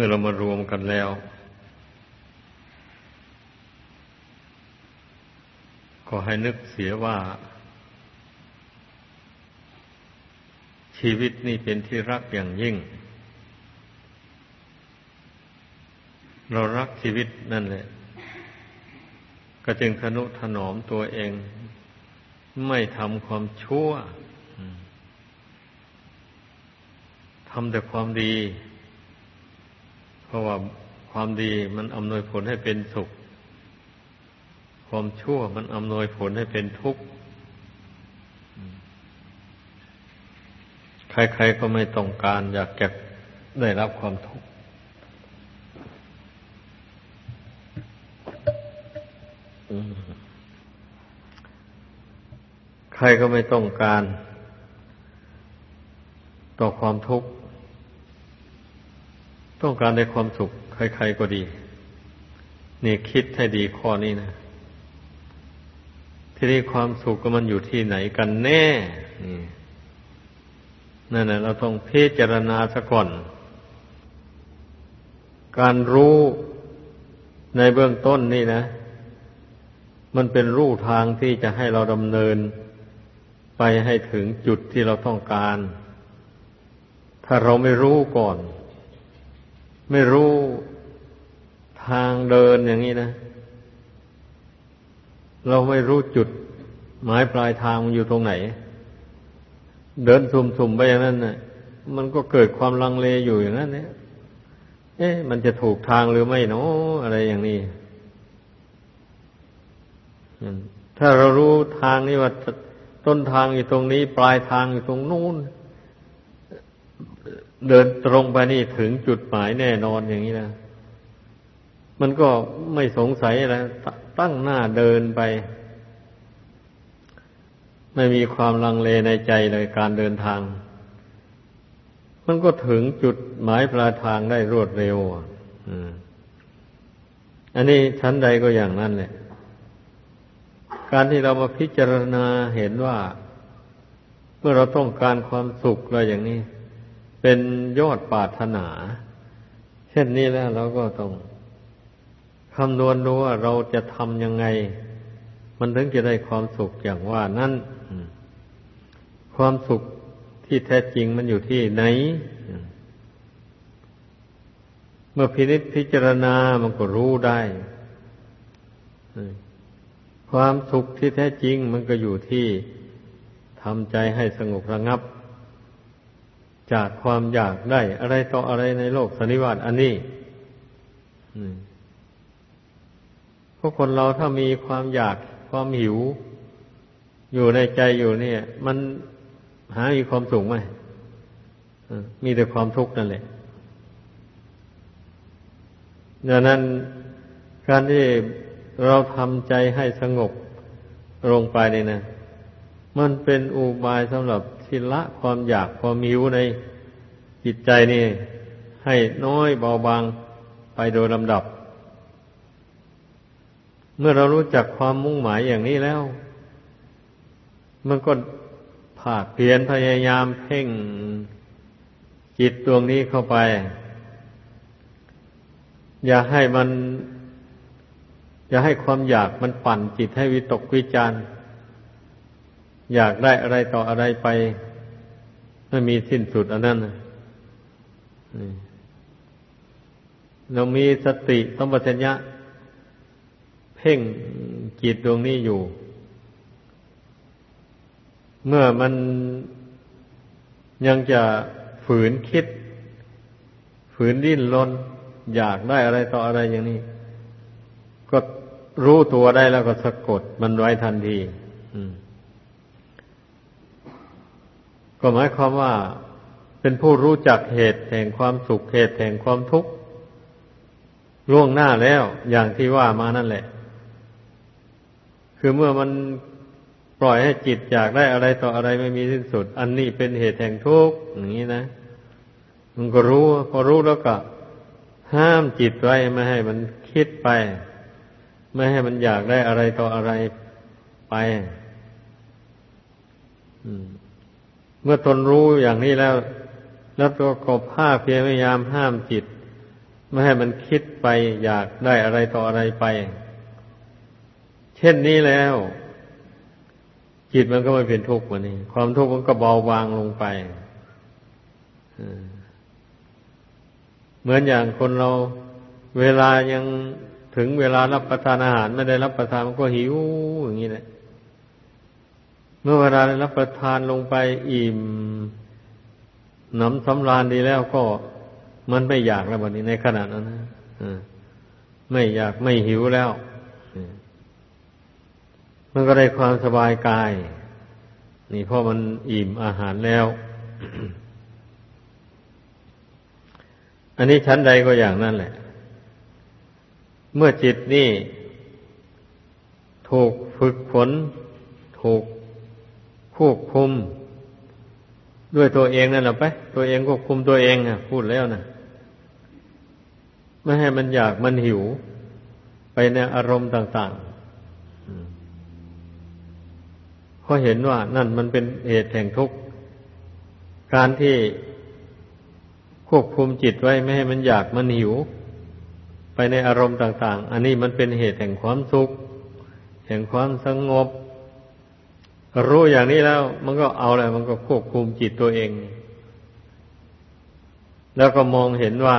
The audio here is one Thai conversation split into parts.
มื่อเรามารวมกันแล้ว ก็ให้นึกเสียว่า ชีวิตนี่เป็นที่รักอย่างยิ่ง เรารักชีวิตนั่นแหละ ก็จึงทนุถนอมตัวเอง ไม่ทำความชั่วทำแต่ความดี เพราะว่าความดีมันอำนวยผลให้เป็นสุข ความชั่วมันอำนวยผลให้เป็นทุกข์ ใครๆก็ไม่ต้องการอยากจะได้รับความทุกข์ ใครก็ไม่ต้องการ ต่อความทุกข์ ต้องการในความสุขใครๆก็ดี นี่คิดให้ดีข้อนี้นะที่นี่ความสุขก็มันอยู่ที่ไหนกันแน่นี่นั่นแหละเราต้องพิจารณาซะก่อน การรู้ในเบื้องต้นนี่นะ มันเป็นรูทางที่จะให้เราดำเนิน ไปให้ถึงจุดที่เราต้องการ ถ้าเราไม่รู้ก่อน ไม่รู้ทางเดินอย่างนี้นะ เราไม่รู้จุด หมายปลายทางอยู่ตรงไหน เดินสุ่มๆไปอย่างนั้นนะ่ะ มันก็เกิดความลังเลอยู่อย่างนั้นเนี่ยเอ๊ะมันจะถูกทางหรือไม่เนาะอะไรอย่างนี้ถ้าเรารู้ทางนี้ว่าต้นทางอยู่ตรงนี้ ปลายทางอยู่ตรงนู้น เดินตรงไปนี่ถึงจุดหมายแน่นอนอย่างนี้นะมันก็ไม่สงสัยอะไรตั้งหน้าเดินไป ไม่มีความลังเลในใจเลยการเดินทาง มันก็ถึงจุดหมายปลายทางได้รวดเร็วอันนี้ชั้นใดก็อย่างนั้นแหละการที่เรามาพิจารณาเห็นว่า เมื่อเราต้องการความสุขอะไรอย่างนี้ เป็นยอดปาถนา เช่นนี้แล้วเราก็ต้องคำนวณดูว่าเราจะทำยังไง มันถึงจะได้ความสุขอย่างว่านั้นความสุขที่แท้จริงมันอยู่ที่ไหน เมื่อพินิจพิจารณามันก็รู้ได้ ความสุขที่แท้จริงมันก็อยู่ที่ทำใจให้สงบระงับ จากความอยากได้อะไรต่ออะไรในโลกสันนิวาตอันนี้พวกคนเราถ้ามีความอยากความหิว อยู่ในใจอยู่เนี่ย มันหามีความสุขไหมมีแต่ความทุกข์นั่นแหละดังนั้นการที่เราทำใจให้สงบลงไปนี่นะ มันเป็นอุบายสำหรับที่ละความอยากความมิวในจิตใจนี่ ให้น้อยเบาบางไปโดยลำดับ เมื่อเรารู้จักความมุ่งหมายอย่างนี้แล้ว มันก็ภาคเพียรพยายามเพ่งจิตดวงนี้เข้าไป อย่าให้มัน อย่าให้ความอยากมันปั่นจิตให้วิตกวิจารณ์ อยากได้อะไรต่ออะไรไปไม่มีสิ้นสุดอันนั้นเรามีสติสมบัติญะ เพ่งจิตดวงนี้อยู่ เมื่อมันยังจะฝืนคิด ฝืนดิ้นรนอยากได้อะไรต่ออะไรอย่างนี้ ก็รู้ตัวได้แล้วก็สะกดมันไว้ทันที อืม ก็หมายความว่าเป็นผู้รู้จักเหตุแห่งความสุขเหตุแห่งความทุกข์ล่วงหน้าแล้วอย่างที่ว่ามานั่นแหละ คือเมื่อมันปล่อยให้จิตอยากได้อะไรต่ออะไรไม่มีสิ้นสุด อันนี้เป็นเหตุแห่งทุกข์อย่างนี้นะมันก็รู้พอรู้แล้วก็ ห้ามจิตไว้ไม่ให้มันคิดไป ไม่ให้มันอยากได้อะไรต่ออะไรไป อืม เมื่อตนรู้อย่างนี้แล้ว แล้วตัวก็ภาคเพียรพยายามห้ามจิต ไม่ให้มันคิดไปอยากได้อะไรต่ออะไรไป เช่นนี้แล้ว จิตมันก็ไม่เป็นทุกข์วันนี้ ความทุกข์มันก็เบาบางลงไปเหมือนอย่างคนเราเวลายังถึงเวลารับประทานอาหารไม่ได้รับประทานมันก็หิวอย่างนี้แหละ เมื่อเวลาได้รับประทานลงไปอิ่มหนำสำราญดีแล้วก็มันไม่อยากแล้ววันนี้ในขณะนั้นนะไม่อยากไม่หิวแล้ว มันก็ได้ความสบายกาย นี่เพราะมันอิ่มอาหารแล้ว อันนี้ชั้นใดก็อย่างนั้นแหละ เมื่อจิตนี่ ถูกฝึกฝน ถูก ควบคุม ด้วยตัวเองนั่นแหละไป ตัวเองควบคุมตัวเองอะ พูดแล้วนะไม่ให้มันอยากมันหิว ไปในอารมณ์ต่างๆเพราะเห็นว่านั่นมันเป็นเหตุแห่งทุกข์ การที่ควบคุมจิตไว้ไม่ให้มันอยากมันหิว ไปในอารมณ์ต่าง ๆ อันนี้มันเป็นเหตุแห่งความสุข แห่งความสงบ รู้อย่างนี้แล้ว มันก็เอาอะไรมันก็ควบคุมจิตตัวเอง แล้วก็มองเห็นว่า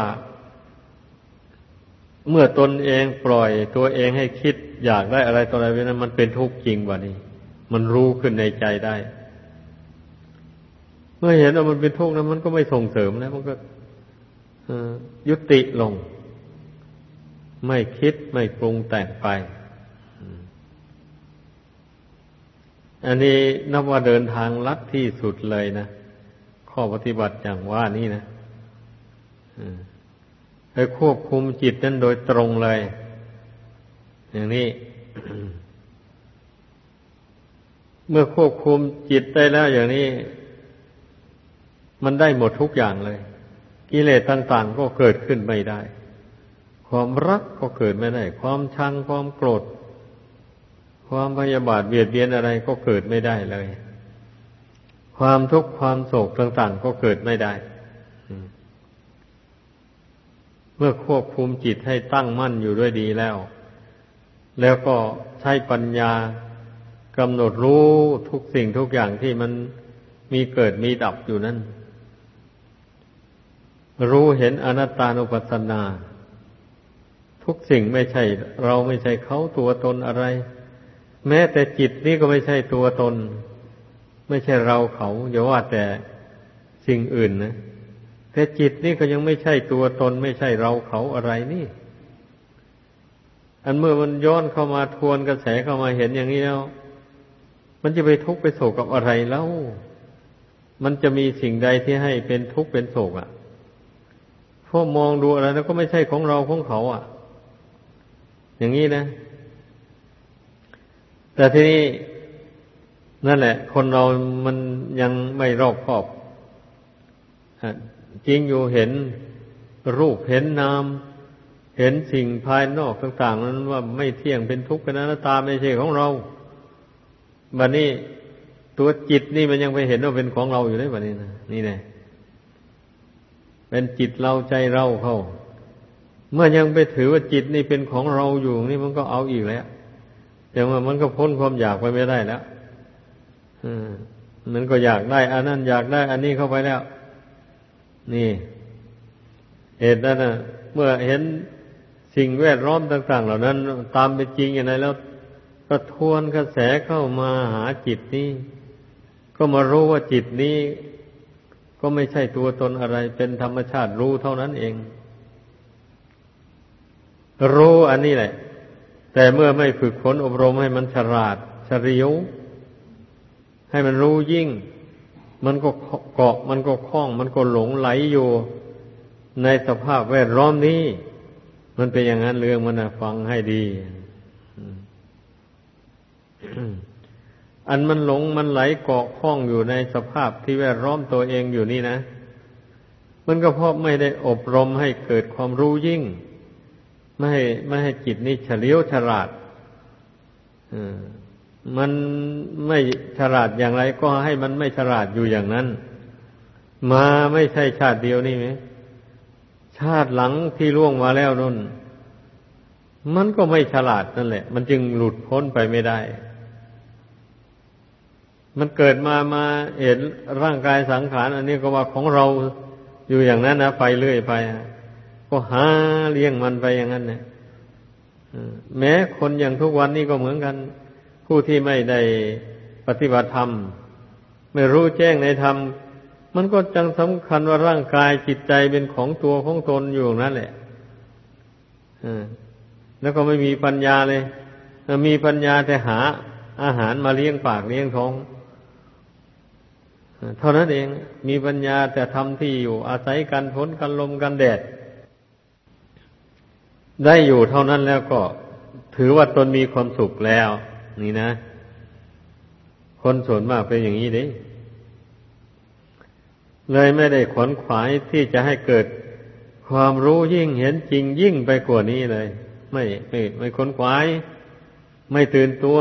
เมื่อตนเองปล่อยตัวเองให้คิดอยากได้อะไรต่ออะไรไปนั้นมันเป็นทุกข์จริงวะนี่มันรู้ขึ้นในใจได้ เมื่อเห็นว่ามันเป็นทุกข์แล้วมันก็ไม่ส่งเสริมแล้วมันก็ยุติลง ไม่คิดไม่ปรุงแต่งไป อันนี้นับว่าเดินทางลัดที่สุดเลยนะ ข้อปฏิบัติอย่างว่านี่นะให้ควบคุมจิตนั้นโดยตรงเลย อย่างนี้ เมื่อควบคุมจิตได้แล้วอย่างนี้ มันได้หมดทุกอย่างเลย กิเลสต่าง ๆ ก็เกิดขึ้นไม่ได้ ความรักก็เกิดไม่ได้ ความชังความโกรธ ความพยาบาทเบียดเบียนอะไรก็เกิดไม่ได้เลย ความทุกข์ความโศกต่างๆก็เกิดไม่ได้ เมื่อควบคุมจิตให้ตั้งมั่นอยู่ด้วยดีแล้ว แล้วก็ใช้ปัญญากำหนดรู้ทุกสิ่งทุกอย่างที่มันมีเกิดมีดับอยู่นั่น รู้เห็นอนัตตานุปัสสนา ทุกสิ่งไม่ใช่ เราไม่ใช่เขาตัวตนอะไร แม้แต่จิตนี่ก็ไม่ใช่ตัวตน ไม่ใช่เราเขาอย่าว่าแต่สิ่งอื่นนะแต่จิตนี่ก็ยังไม่ใช่ตัวตน ไม่ใช่เราเขาอะไรนี่ อันเมื่อมันย้อนเข้ามาทวนกระแสเข้ามาเห็นอย่างนี้แล้วมันจะไปทุกข์ไปโศกกับอะไรแล้ว มันจะมีสิ่งใดที่ให้เป็นทุกข์เป็นโศกอะ่ะพอมองดูอะไรแล้วก็ไม่ใช่ของเราของเขาอะ่ะ อย่างนี้นะ แต่ทีนี้นั่นแหละ คนเรามันยังไม่รอบคอบจริงอยู่เห็นรูปเห็นนามเห็นสิ่งภายนอกต่าง ๆ นั้นว่าไม่เที่ยงเป็นทุกข์เป็นอนัตตาไม่ใช่ของเราบัดนี้ตัวจิตนี่มันยังไปเห็นว่าเป็นของเราอยู่ได้บัดนี้นะนี่แน่เป็นจิตเราใจเราเขาเมื่อยังไปถือว่าจิตนี่เป็นของเราอยู่นี่มันก็เอาอีกแล้ว อย่างว่ามันก็พ้นความอยากไปไม่ได้แล้วมันก็อยากได้ อันนั้นอยากได้ อันนี้เข้าไปแล้ว นี่ เหตุนั้นนะเมื่อเห็นสิ่งแวดล้อมต่าง ๆ เหล่านั้น ตามเป็นจริงอย่างไรแล้วก็ทวนกระแสเข้ามาหาจิตนี้ ก็มารู้ว่าจิตนี้ ก็ไม่ใช่ตัวตนอะไร เป็นธรรมชาติรู้เท่านั้นเอง รู้อันนี้แหละ แต่เมื่อไม่ฝึกฝนอบรมให้มันฉลาดเฉลียว ให้มันรู้ยิ่ง มันก็เกาะมันก็คล้อง มันก็หลงไหลอยู่ ในสภาพแวดล้อมนี้ มันเป็นอย่างนั้นเรื่องมันนะฟังให้ดี อันมันหลงมันไหลเกาะคล้องอยู่ในสภาพที่แวดล้อมตัวเองอยู่นี่นะ มันก็เพราะไม่ได้อบรมให้เกิดความรู้ยิ่ง ไม่ให้ไม่ให้จิตนี้เฉลียวฉลาดมันไม่ฉลาดอย่างไร ก็ให้มันไม่ฉลาดอยู่อย่างนั้น มาไม่ใช่ชาติเดียวนี่ไหมชาติหลังที่ล่วงมาแล้วนั่นมันก็ไม่ฉลาดนั่นแหละ มันจึงหลุดพ้นไปไม่ได้ มันเกิดมามาเห็นร่างกายสังขาร อันนี้ก็ว่าของเราอยู่อย่างนั้นนะไปเรื่อยไป ก็หาเลี้ยงมันไปอย่างนั้นเนี่ยแม้คนอย่างทุกวันนี้ก็เหมือนกัน ผู้ที่ไม่ได้ปฏิบัติธรรม ไม่รู้แจ้งในธรรม มันก็จังสำคัญว่าร่างกายจิตใจเป็นของตัวของตนอยู่นั่นแหละแล้วก็ไม่มีปัญญาเลยมีปัญญาแต่หาอาหารมาเลี้ยงปากเลี้ยงท้องเท่านั้นเองมีปัญญาแต่ทำที่อยู่อาศัยกันฝนกันลมกันแดด ได้อยู่เท่านั้นแล้วก็ถือว่าตนมีความสุขแล้ว นี่นะ คนส่วนมากเป็นอย่างนี้ดิเลยไม่ได้ขวนขวายที่จะให้เกิดความรู้ยิ่งเห็นจริงยิ่งไปกว่านี้เลย ไม่ไม่ไม่ขวนขวาย ไม่ตื่นตัว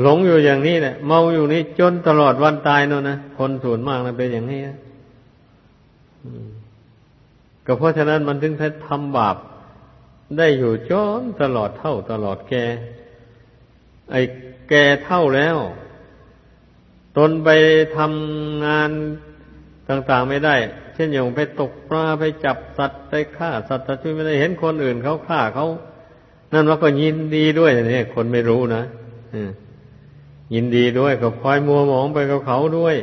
หลงอยู่อย่างนี้แหละเมาอยู่นี้จนตลอดวันตายนั่นนะคนส่วนมากนะเป็นอย่างนี้ ก็เพราะฉะนั้นมันถึงได้ทำบาปได้อยู่จนตลอดเท่าตลอดแก ไอ้แกเท่าแล้ว ตนไปทำงานต่างๆไม่ได้ เช่นอย่างไปตกปลาไปจับสัตว์ไปฆ่าสัตว์ช่วยไม่ได้เห็นคนอื่นเขาฆ่าเขานั่นว่าก็ยินดีด้วยเนี่ยคนไม่รู้นะอยินดีด้วยก็คอยมัวหมองไปกับเขาด้วย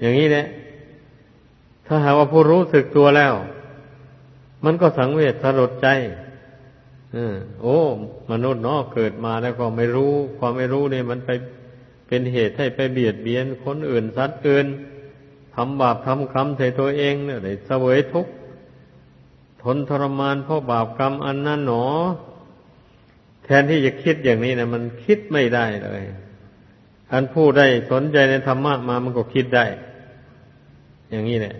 อย่างนี้แหละ ถ้าหากว่าผู้รู้สึกตัวแล้ว มันก็สังเวชสลดใจอโอ้ มนุษย์เนาะเกิดมาแล้วก็ไม่รู้ ความไม่รู้เนี่ยมันไปเป็นเหตุให้ไปเบียดเบียนคนอื่นสัตว์อื่นทำบาปทำกรรมใส่ตัวเองเนี่ยได้เสวยทุกข์ทนทรมานเพราะบาปกรรมอันนั้นหนอ แทนที่จะคิดอย่างนี้นะมันคิดไม่ได้เลยท่านผู้ได้สนใจในธรรมะมามันก็คิดได้ อย่างนี้แหละ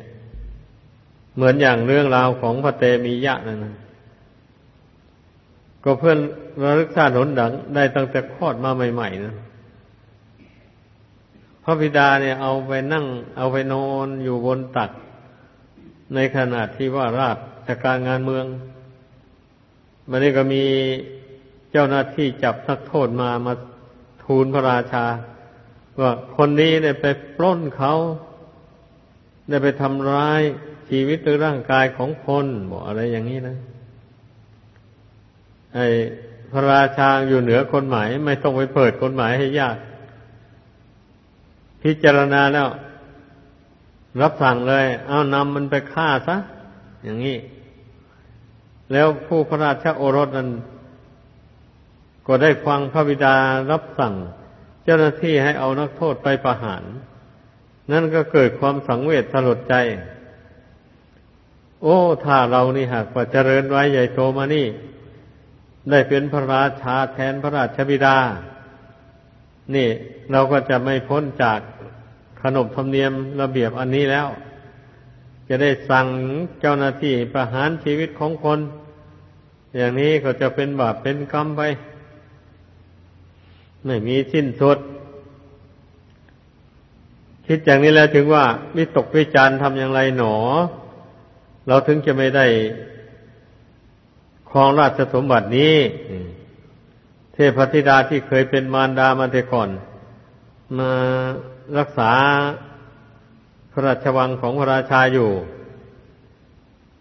เหมือนอย่างเรื่องราวของพระเตมียะนั่นนะก็เพื่อนระลึกชาติหนดัง ได้ตั้งแต่คลอดมาใหม่ๆนะพระบิดาเนี่ยเอาไปนั่ง เอาไปนอนอยู่บนตัก ในขณะที่ว่าราชการงานเมือง มันนี่ก็มีเจ้าหน้าที่จับนักโทษมามาทูลพระราชา ว่าคนนี้ได้ไปปล้นเขา ได้ไปทำร้าย ชีวิตหรือร่างกายของคนบอกอะไรอย่างนี้นะไอ้พระราชาอยู่เหนือกฎหมาย ไม่ต้องไปเปิดกฎหมายให้ยาก พิจารณาแล้ว รับสั่งเลย เอานำมันไปฆ่าซะอย่างนี้ แล้วผู้พระราชาโอรสนั้นก็ได้ฟังพระบิดารับสั่ง เจ้าหน้าที่ให้เอานักโทษไปประหาร นั่นก็เกิดความสังเวชสลดใจ โอ้ ถ้าเรานี่หากว่าเจริญไว้ใหญ่โตมานี่ ได้เป็นพระราชาแทนพระราชบิดา นี่เราก็จะไม่พ้นจากขนบธรรมเนียมระเบียบอันนี้แล้ว จะได้สั่งเจ้าหน้าที่ประหารชีวิตของคน อย่างนี้ก็จะเป็นบาปเป็นกรรมไป ไม่มีสิ้นสุด คิดอย่างนี้แล้วถึงว่าวิตกวิจารทำอย่างไรหนอ เราถึงจะไม่ได้ครองราชสมบัตินี้เทพธิดาที่เคยเป็นมารดามาแต่ก่อน มารักษาพระราชวังของพระราชาอยู่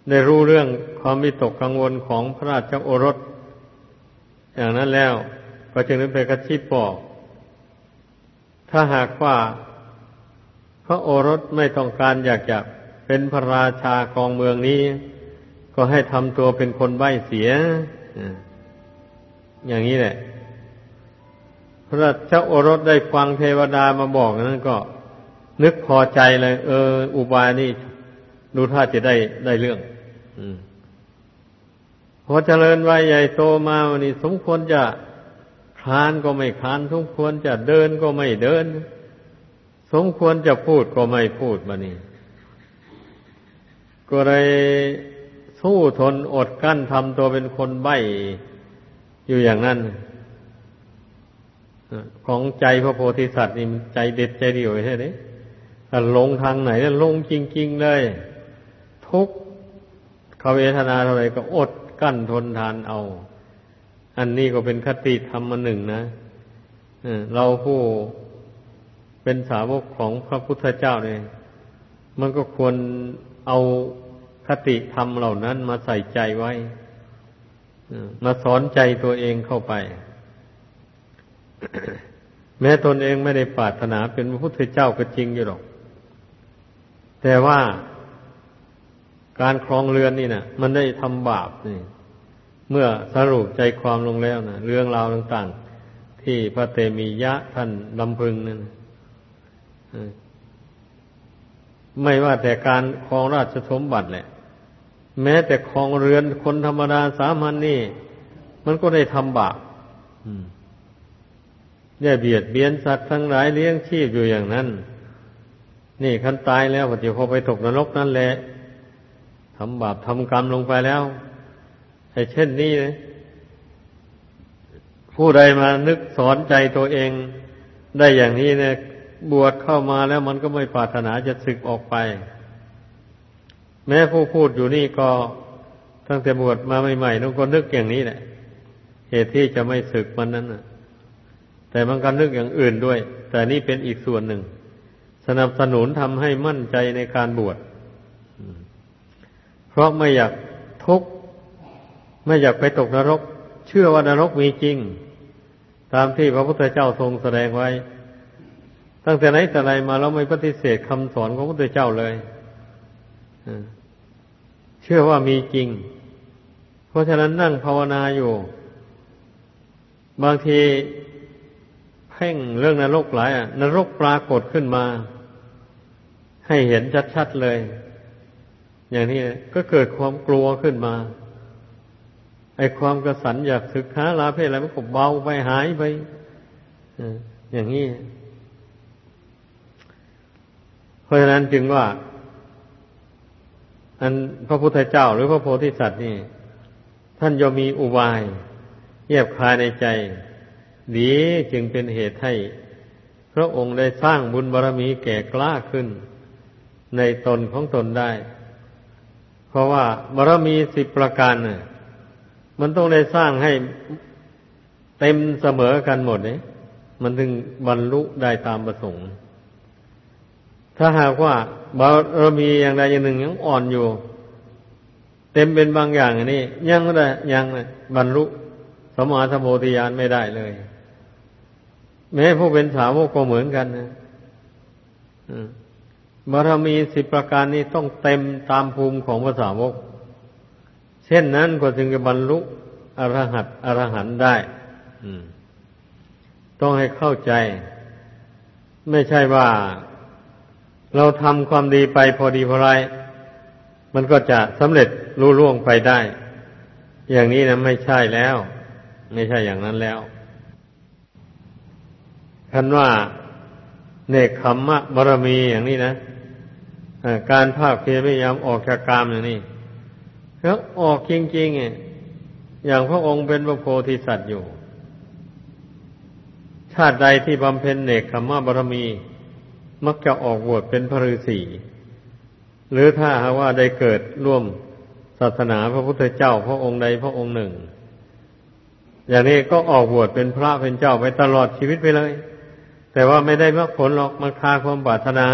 ได้รู้เรื่องความวิตกกังวลของพระราชโอรส อย่างนั้นแล้วก็จึงนั้นไปกระชิบบอกถ้าหากว่าพระโอรสไม่ต้องการอยากจะ เป็นพระราชาของเมืองนี้ ก็ให้ทำตัวเป็นคนใบ้เสีย อย่างนี้แหละ พระเจ้าโอรสได้ฟังเทวดามาบอกนั้นก็ นึกพอใจเลย เออ อุบายนี่ดูท่าจะได้ได้เรื่องพอเจริญวัยใหญ่โตมาวันนี้ สมควรจะคลานก็ไม่คลาน สมควรจะเดินก็ไม่เดิน สมควรจะพูดก็ไม่พูดมานี่ ก็เลยสู้ทนอดกั้นทำตัวเป็นคนใบ้อยู่อย่างนั้นของใจพระโพธิสัตว์นี่มันใจเด็ดใจเดียวใช่ไหมถ้าลงทางไหนแลงจริง ๆ เลย ทุกขเวทนาเท่าไรก็อดกั้นทนทานเอา อันนี้ก็เป็นคติธรรมหนึ่งนะเราผู้เป็นสาวกของพระพุทธเจ้าเนี่ยมันก็ควร เอาคติธรรมเหล่านั้นมาใส่ใจไว้มาสอนใจตัวเองเข้าไป แม้ตนเองไม่ได้ปรารถนาเป็นพระพุทธเจ้าก็จริงอยู่หรอก แต่ว่าการครองเรือนนี่นะมันได้ทำบาปนี่ เมื่อสรุปใจความลงแล้วนะเรื่องราวต่าง ๆ ที่พระเตมียะท่านลำพึงนั่น ไม่ว่าแต่การครองราชสมบัติแหละ แม้แต่ครองเรือนคนธรรมดาสามัญนนี่ มันก็ได้ทำบาปได้เบียดเบียนสัตว์ทั้งหลายเลี้ยงชีพอยู่อย่างนั้น นี่คันตายแล้วปฏิพอไปตกนรกนั่นแหละทำบาปทำกรรมลงไปแล้วไอ้เช่นนี้นะผู้ใดมานึกสอนใจตัวเองได้อย่างนี้เนี่ย บวชเข้ามาแล้วมันก็ไม่ปรารถนาจะศึกออกไป แม้ผู้พูดอยู่นี่ก็ตั้งแต่บวชมาใหม่ๆนั่นก็นึกอย่างนี้แหละ เหตุที่จะไม่ศึกมันนั้นนะแต่มันก็นึกอย่างอื่นด้วย แต่นี่เป็นอีกส่วนหนึ่ง สนับสนุนทำให้มั่นใจในการบวชเพราะไม่อยากทุกข์ไม่อยากไปตกนรก เชื่อว่านรกมีจริง ตามที่พระพุทธเจ้าทรงแสดงไว้ ตั้งแต่ไหนแต่ไรมาเราไม่ปฏิเสธคำสอนของพระพุทธเจ้าเลยเชื่อว่ามีจริง เพราะฉะนั้นนั่งภาวนาอยู่ บางทีเพ่งเรื่องนรกหลายอะนรกปรากฏขึ้นมา ให้เห็นชัดๆเลย อย่างนี้ก็เกิดความกลัวขึ้นมาไอ้ความกระสันอยากศึกษาลาเพศอะไรมันก็เบาไปหายไปอย่างนี้ เพราะฉะนั้นจึงว่า อันพระพุทธเจ้าหรือพระโพธิสัตว์นี่ ท่านย่อมมีอุบายเยียบคายในใจดีจึงเป็นเหตุให้พระองค์ได้สร้างบุญบารรมีแก่กล้าขึ้น ในตนของตนได้ เพราะว่าบารมีสิบประการน่ะมันต้องได้สร้างให้เต็มเสมอกันหมดเนี่ยมันถึงบรรลุได้ตามประสงค์ ถ้าหากว่าบารมีอย่างใดอย่างหนึ่งยังอ่อนอยู่ เต็มเป็นบางอย่างอันนี้ ยังไม่ได้ยังบรรลุสมาธโพธิญาณไม่ได้เลย แม้ผู้เป็นสาวกก็เหมือนกันนะบารมีสิบประการนี้ต้องเต็มตามภูมิของภาษาวก เช่นนั้นก็จึงจะบรรลุอรหัตอรหันได้ต้องให้เข้าใจ ไม่ใช่ว่า เราทำความดีไปพอดีพอไรมันก็จะสำเร็จรู้ล่วงไปได้ อย่างนี้นะไม่ใช่แล้ว ไม่ใช่อย่างนั้นแล้วคันว่าเนคขมมะบารมีอย่างนี้นะการภาคเพียรพยายามออกจากกามอย่างนี้แล้วออกจริงๆอย่างพระองค์เป็นพระโพธิสัตว์อยู่ ชาติใดที่บำเพ็ญเนกขมมะบารมี มักจะออกบวชเป็นพระฤาษีหรือถ้าหาว่าได้เกิดร่วมศาสนาพระพุทธเจ้าพระองค์ใดพระองค์หนึ่ง อย่างนี้ก็ออกบวชเป็นพระเป็นเจ้าไปตลอดชีวิตไปเลย แต่ว่าไม่ได้มรรคผลหรอกมันคาความปรารถนา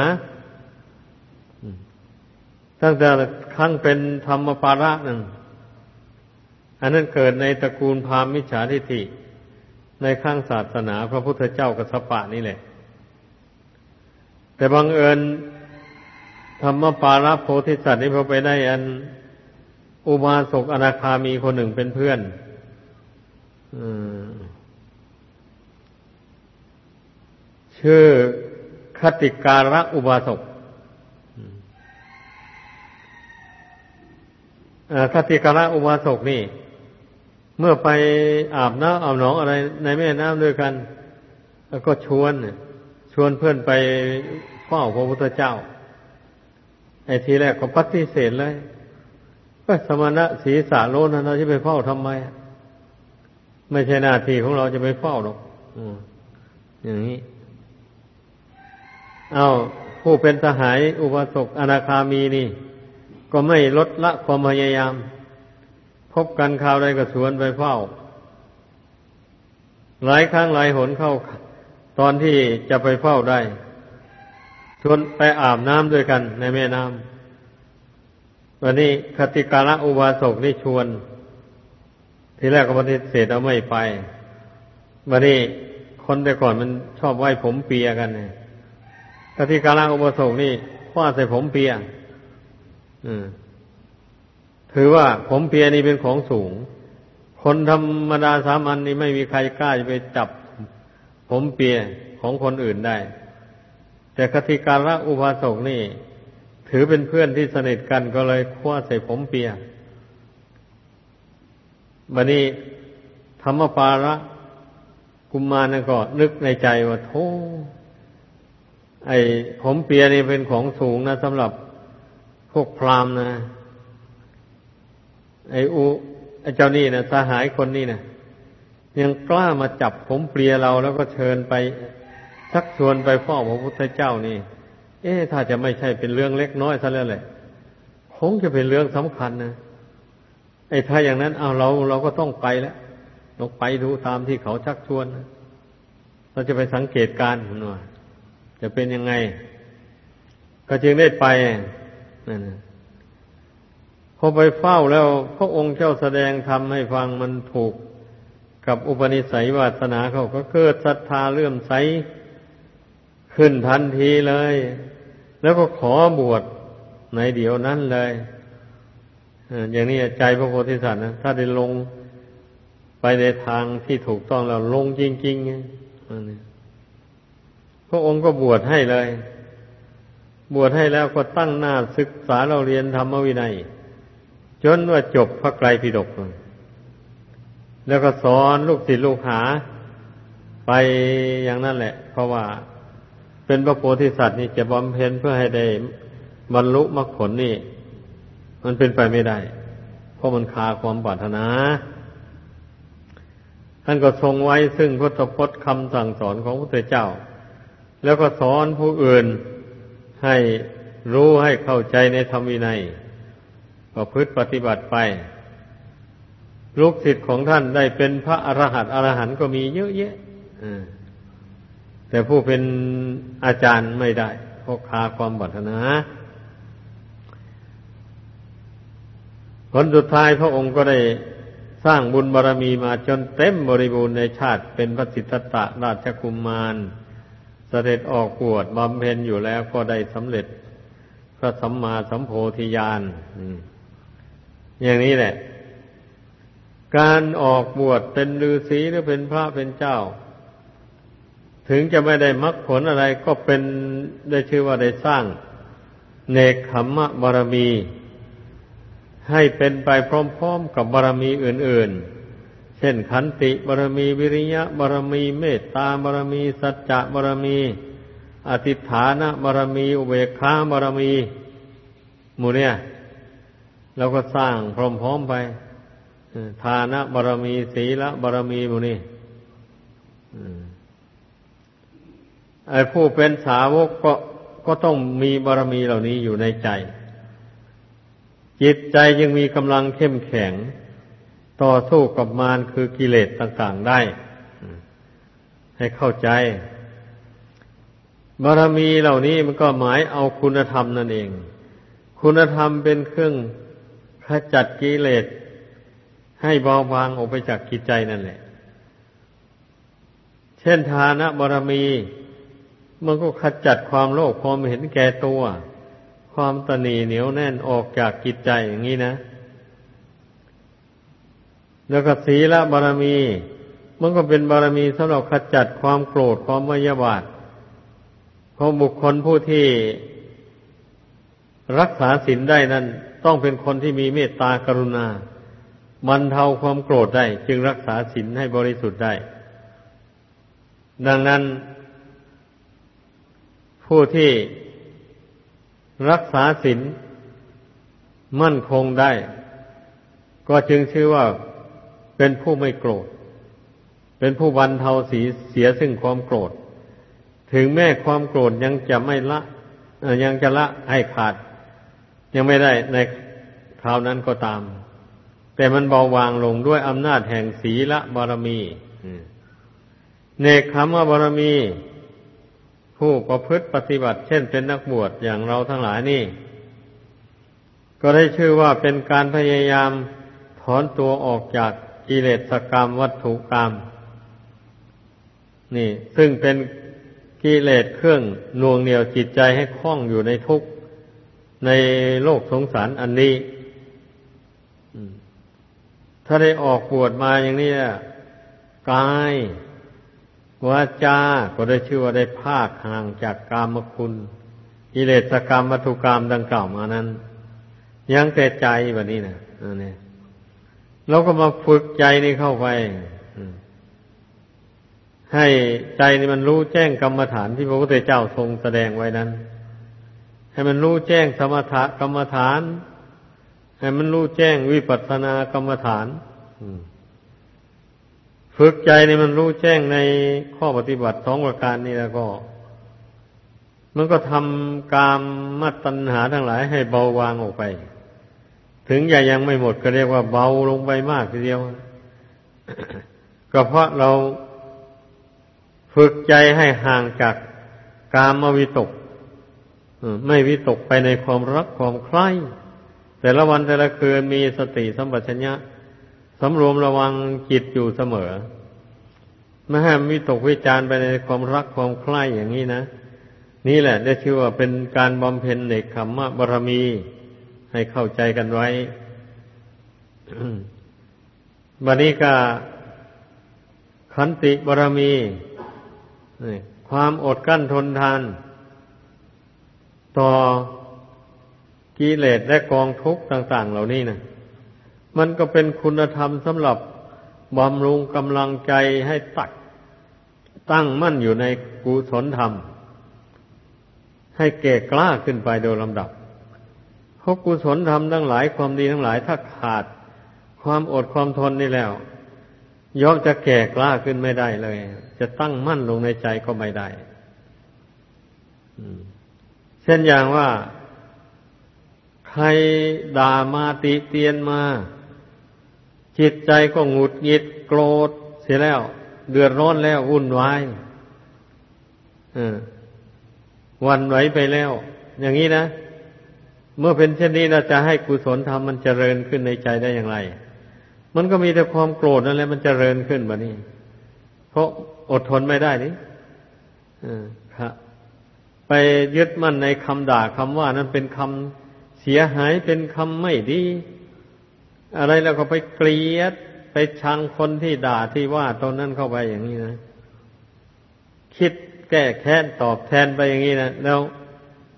ตั้งแต่ครั้งเป็นธรรมปาระนั่นอันนั้นเกิดในตระกูลพราหมณ์มิจฉาทิฏฐิในข้างศาสนาพระพุทธเจ้ากัสปะนี่แหละ แต่บังเอิญธรรมปาระโพธิสัตว์นี่พอไปได้อัน อุบาสกอนาคามีคนหนึ่งเป็นเพื่อนชื่อคติการะอุบาสกคติการะอุบาสกนี่ เมื่อไปอาบน้ำอาบหนองอะไรในแม่น้ำด้วยกัน แล้วก็ชวน ชวนเพื่อนไปเฝ้าพระพุทธเจ้า ไอ้ทีแรกก็ปฏิเสธเลยว่าสมณะศีสาโลนเราจะไปเฝ้าทำไม ไม่ใช่หน้าที่ของเราจะไปเฝ้าหรอกอย่างนี้ เอาผู้เป็นสหายอุปสกอนาคามีนี่ ก็ไม่ลดละความพยายาม พบกันข่าวใดก็สวนไปเฝ้า หลายครั้งหลายหนเข้า ตอนที่จะไปเฝ้าได้ ชวนไปอาบน้ำด้วยกันในแม่น้ำวันนี้คติกาละอุบาสกนี่ชวน ทีแรกก็ปฏิเสธเอาไม่ไปวันนี้คนแต่ก่อนมันชอบไหว้ผมเปียกันเนี่ยกติกาลาอุปสงนี่คว้าใส่ผมเปียถือว่าผมเปียนี่เป็นของสูง คนธรรมดาสามัญนนี่ไม่มีใครกล้าจะไปจับ ผมเปียของคนอื่นได้ แต่คติการละอุปาสกนี่ ถือเป็นเพื่อนที่สนิทกันก็เลยคว้าใส่ผมเปียบันนี้ธรรมปาระกุมารนั่นก็นึกในใจว่าโธ่ไอ้ผมเปียนี่เป็นของสูงนะสำหรับพวกพราหมณ์นะ ไอ้อุไอ้เจ้านี่นะสหายคนนี้นะ ยังกล้ามาจับผมเปียเราแล้วก็เชิญไปชักชวนไปฟ้อพระพุทธเจ้านี่ เอ๊ะถ้าจะไม่ใช่เป็นเรื่องเล็กน้อยซะแล้วแหละคงจะเป็นเรื่องสำคัญนะไอ้ถ้าอย่างนั้นเอาเราเราก็ต้องไปแล้วลองไปดูตามที่เขาชักชวนเราจะไปสังเกตการณ์ว่าจะเป็นยังไง ก็จึงได้ไปนั่นพอไปเฝ้าแล้วพระองค์เจ้าแสดงทำให้ฟังมันถูก กับอุปนิสัยวาสนาเขาก็เกิดศรัทธาเลื่อมใสขึ้นทันทีเลย แล้วก็ขอบวชในเดี๋ยวนั้นเลยอย่างนี้ใจพระโพธิสัตว์นะถ้าได้ลงไปในทางที่ถูกต้องแล้วลงจริงๆไงพระองค์ก็บวชให้เลย บวชให้แล้วก็ตั้งหน้าศึกษาเราเรียนธรรมวินัย จนว่าจบพระไกรปิฎก แล้วก็สอนลูกศิษย์ลูกหา ไปอย่างนั้นแหละ เพราะว่าเป็นพระโพธิสัตว์นี่จะบำเพ็ญเพื่อให้ได้บรรลุมรรคผลนี่ มันเป็นไปไม่ได้ เพราะมันคาความปรารถนาท่านก็ทรงไว้ซึ่งพุทธพจน์คำสั่งสอนของพระพุทธเจ้า แล้วก็สอนผู้อื่นให้รู้ให้เข้าใจในธรรมวินัยประพฤติปฏิบัติไป ลูกศิษย์ของท่านได้เป็นพระอรหันต์อรหันต์ก็มีเยอะแยะแต่ผู้เป็นอาจารย์ไม่ได้เพราะคาความบัตนาผลสุดท้ายพระองค์ก็ได้สร้างบุญบารรมีมาจนเต็มบริบูรณ์ในชาติเป็นพระสิทธัตถะราชกุมมารเสด็จออกปวดบำเพ็ญอยู่แล้วก็ได้สำเร็จพระสัมมาสัมโพธิญาณอย่างนี้แหละ การออกบวชเป็นฤาษีหรือเป็นพระเป็นเจ้า ถึงจะไม่ได้มรรคผลอะไรก็เป็นได้ชื่อว่าได้สร้าง เนคขมมะบารมี ให้เป็นไปพร้อมๆกับบารมีอื่น ๆ เช่นขันติบารมีวิริยะบารมีเมตตาบารมี สัจจะบารมี อธิฐานะบารมี อุเบกขาบารมีหมู่เนี่ยเราก็สร้างพร้อมๆไป ทานะบารมีศีละบารมีมูนี้ไอ้ผู้เป็นสาวกก็ก็ต้องมีบารมีเหล่านี้อยู่ในใจ จิตใจยังมีกำลังเข้มแข็ง ต่อสู้กับมารคือกิเลสต่างๆได้ ให้เข้าใจ บารมีเหล่านี้มันก็หมายเอาคุณธรรมนั่นเอง คุณธรรมเป็นเครื่องขจัดกิเลส ให้เบาบางออกไปจากกิจใจนั่นแหละ เช่นทานะบารมี มันก็ขจัดความโลภความเห็นแก่ตัว ความตนีเหนียวแน่นออกจากจิตใจอย่างนี้นะ แล้วก็ศีลบารมี มันก็เป็นบารมีสำหรับขจัดความโกรธความมยาบาทของบุคคลผู้ที่รักษาศีลได้นั้น ต้องเป็นคนที่มีเมตตากรุณา บรรเทาความโกรธได้ จึงรักษาศีลให้บริสุทธิ์ได้ ดังนั้น ผู้ที่รักษาศีลมั่นคงได้ ก็จึงชื่อว่าเป็นผู้ไม่โกรธ เป็นผู้บรรเทาสีเสียซึ่งความโกรธ ถึงแม้ความโกรธยังจะไม่ละยังจะละให้ขาด ยังไม่ได้ในคราวนั้นก็ตาม แต่มันเบาบางลงด้วยอำนาจแห่งศีละบารมีเนคขมบารมี ผู้ประพฤติปฏิบัติ เช่นเป็นนักบวชอย่างเราทั้งหลายนี่ ก็ได้ชื่อว่าเป็นการพยายามถอนตัวออกจากกิเลสกรรมวัตถุกรรม นี่ ซึ่งเป็นกิเลสเครื่องน่วงเหนียวจิตใจให้คล้องอยู่ในทุกข์ในโลกสงสารอันนี้ ถ้าได้ออกบวชมาอย่างนี้กายวาจาก็ได้ชื่อว่าได้ภาคห่างจากกามคุณกิเลสกรรมวัตถุกรรมดังกล่าวมานั้น ยังแต่ใจแบบนี้นะนี่เราก็มาฝึกใจนี้เข้าไปให้ใจนี่มันรู้แจ้งกรรมฐานที่พระพุทธเจ้าทรงแสดงไว้นั้น ให้มันรู้แจ้งสมถะกรรมฐาน ให้มันรู้แจ้งวิปัสสนากรรมฐานฝึกใจนี่มันรู้แจ้งในข้อปฏิบัติสองประการนี้แล้วก็ มันก็ทำกามมัตตัญหาทั้งหลายให้เบาบางออกไป ถึงอย่ายังไม่หมดก็เรียกว่าเบาลงไปมากทีเดียวก็เพราะเราฝึกใจให้ห่างจากกามวิตกไม่วิตกไปในความรักความใคร่ แต่ละวันแต่ละคืนมีสติสัมปชัญญะสำรวมระวังจิตอยู่เสมอ ไม่ให้มิตกวิจารไปในความรักความใคร่อย่างนี้นะ นี่แหละได้ชื่อว่าเป็นการบำเพ็ญเนกขมมะบารมีให้เข้าใจกันไว้บันนี้ก็ขันติบารมีความอดกั้นทนทาน ต่อ กิเลสและกองทุกข์ต่าง ๆ เหล่านี้นะมันก็เป็นคุณธรรมสำหรับบำรุงกำลังใจให้ตัก ตั้งมั่นอยู่ในกุศลธรรม ให้แก่กล้าขึ้นไปโดยลำดับเพราะกุศลธรรมทั้งหลายความดีทั้งหลายถ้าขาดความอดความทนนี่แล้วย่อมจะแก่กล้าขึ้นไม่ได้เลย จะตั้งมั่นลงในใจก็ไม่ได้เช่นอย่างว่า ใครด่ามาติเตียนมา จิตใจก็หงุดหงิดโกรธเสียแล้ว เดือดร้อนแล้ววุ่นวายวันไหวไปแล้ว อย่างนี้นะ เมื่อเป็นเช่นนี้เราจะให้กุศลธรรมมันเจริญขึ้นในใจได้อย่างไร มันก็มีแต่ความโกรธนั่นแหละมันเจริญขึ้นแบบนี้ เพราะอดทนไม่ได้นี่ครับไปยึดมั่นในคำด่าคำว่านั้นเป็นคำ เสียหายเป็นคำไม่ดี อะไรแล้วก็ไปเกลียด ไปชังคนที่ด่าที่ว่าตนนั้นเข้าไปอย่างนี้นะ คิดแก้แค้นตอบแทนไปอย่างนี้นะแล้ว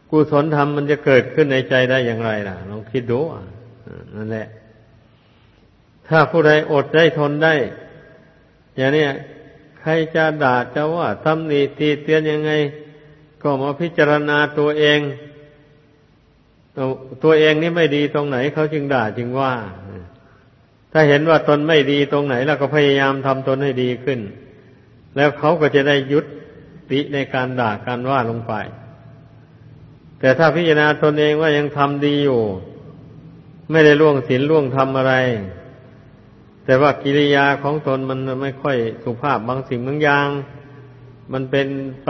กุศลธรรมมันจะเกิดขึ้นในใจได้อย่างไรล่ะลองคิดดูนั่นแหละ ถ้าผู้ใดอดได้ทนได้ อย่างนี้ใครจะด่าจะว่าทำหนีตีเตียนยังไง ก็มาพิจารณาตัวเอง ตัวเองนี่ไม่ดีตรงไหนเขาจึงด่าจึงว่า ถ้าเห็นว่าตนไม่ดีตรงไหน แล้วก็พยายามทำตนให้ดีขึ้น แล้วเขาก็จะได้ยุติในการด่าการว่าลงไป แต่ถ้าพิจารณาตนเองว่ายังทำดีอยู่ ไม่ได้ล่วงศีลล่วงทำอะไร แต่ว่ากิริยาของตนมันไม่ค่อยสุภาพบางสิ่งบางอย่าง มันเป็นไป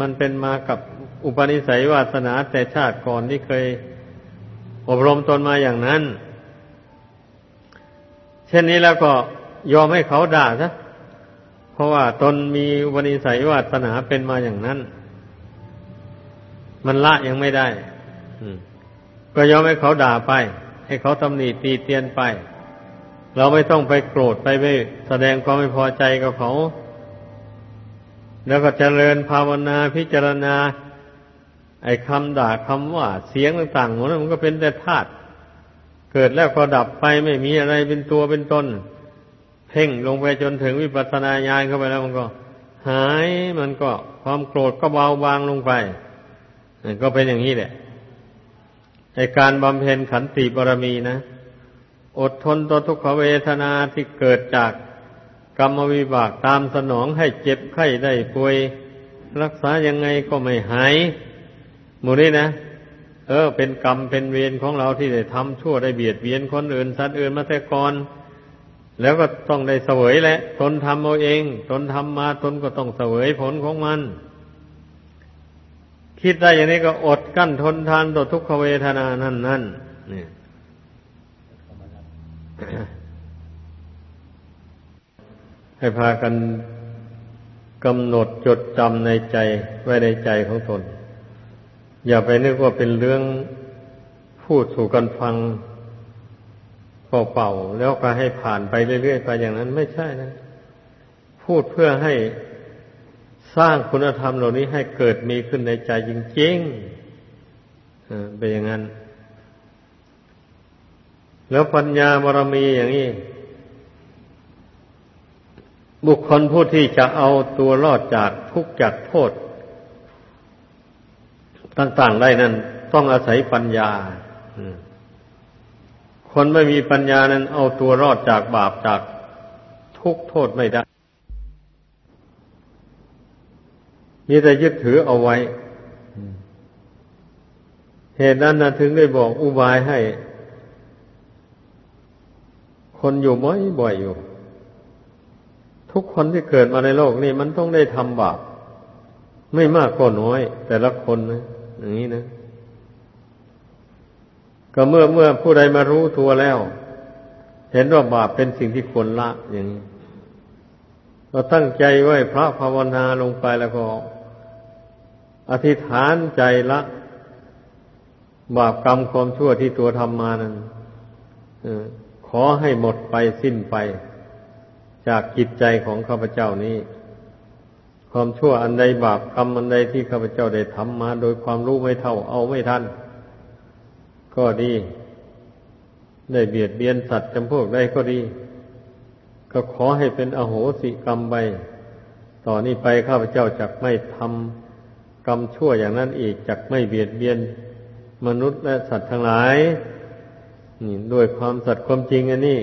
มันเป็นมากับอุปนิสัยวาสนาแต่ชาติก่อนที่เคย อบรมตนมาอย่างนั้น เช่นนี้แล้วก็ยอมให้เขาด่าซะเพราะว่าตนมีวันิสัยวาสนาเป็นมาอย่างนั้น มันละยังไม่ได้ก็ยอมให้เขาด่าไป ให้เขาตำหนิตีเตียนไป เราไม่ต้องไปโกรธไปไปแสดงความไม่พอใจกับเขา แล้วก็เจริญภาวนาพิจารณา ไอ้คำด่าคำว่า เสียงต่างๆนั้นมันก็เป็นแต่ธาตุเกิดแล้วก็ดับไปไม่มีอะไรเป็นตัวเป็นตนเพ่งลงไปจนถึงวิปัสสนาญาณเข้าไปแล้วมันก็ หายมันก็ความโกรธก็เบาบางลงไปก็เป็นอย่างนี้แหละในการบำเพ็ญขันติบารมีนะ อดทนต่อทุกขเวทนาที่เกิดจากกรรมวิบากตามสนองให้เจ็บไข้ได้ป่วย รักษายังไงก็ไม่หาย หมู่นี้นะเออ เป็นกรรมเป็นเวรของเราที่ได้ทำชั่วได้เบียดเบียนคนอื่น สัตว์อื่นมาแต่ก่อนแล้วก็ต้องได้เสวยแหละตนทำเอาเอง ตนทำมาตนก็ต้องเสวยผลของมัน คิดได้อย่างนี้ก็อดกั้นทนทานต่อทุกขเวทนานั่นนั่นนี่ให้พากันกำหนดจดจำในใจไว้ในใจของตน อย่าไปนึกว่าเป็นเรื่องพูดสู่กันฟังเป่าๆแล้วก็ให้ผ่านไปเรื่อยๆไปอย่างนั้นไม่ใช่นะ พูดเพื่อให้สร้างคุณธรรมเหล่านี้ให้เกิดมีขึ้นในใจจริงๆเป็นอย่างนั้น แล้วปัญญาบารมีอย่างนี้ บุคคลผู้ที่จะเอาตัวรอดจากทุกข์จากโทษ ต่าง ๆ ได้นั้นต้องอาศัยปัญญาคนไม่มีปัญญานั้น เอาตัวรอดจากบาปจากทุกโทษไม่ได้ มีแต่ยึดถือเอาไว้ เหตุนั้นนะถึงได้บอกอุบายให้ คนอยู่บ่อยๆอยู่ ทุกคนที่เกิดมาในโลกนี้มันต้องได้ทำบาป ไม่มากก็น้อย แต่ละคนนะ อย่างนี้นะ ก็เมื่อเมื่อผู้ใดมารู้ตัวแล้ว เห็นว่าบาปเป็นสิ่งที่ควรละอย่างนี้เราตั้งใจไว้พระภาวนาลงไปแล้วก็ อธิษฐานใจละบาปกรรมความชั่วที่ตัวทำมานั้นขอให้หมดไปสิ้นไป จากจิตใจของข้าพเจ้านี้ ความชั่วอันใดบาปกรรมอันใดที่ข้าพเจ้าได้ทำมา โดยความรู้ไม่เท่าเอาไม่ทันก็ดี ได้เบียดเบียนสัตว์จำพวกใดก็ดี ก็ขอให้เป็นอโหสิกรรมไปต่อนนี้ไปข้าพเจ้าจักไม่ทำกรรมชั่วอย่างนั้นอีกจักไม่เบียดเบียน มนุษย์และสัตว์ทั้งหลายนี่ด้วยความสัตย์ความจริงอันนี้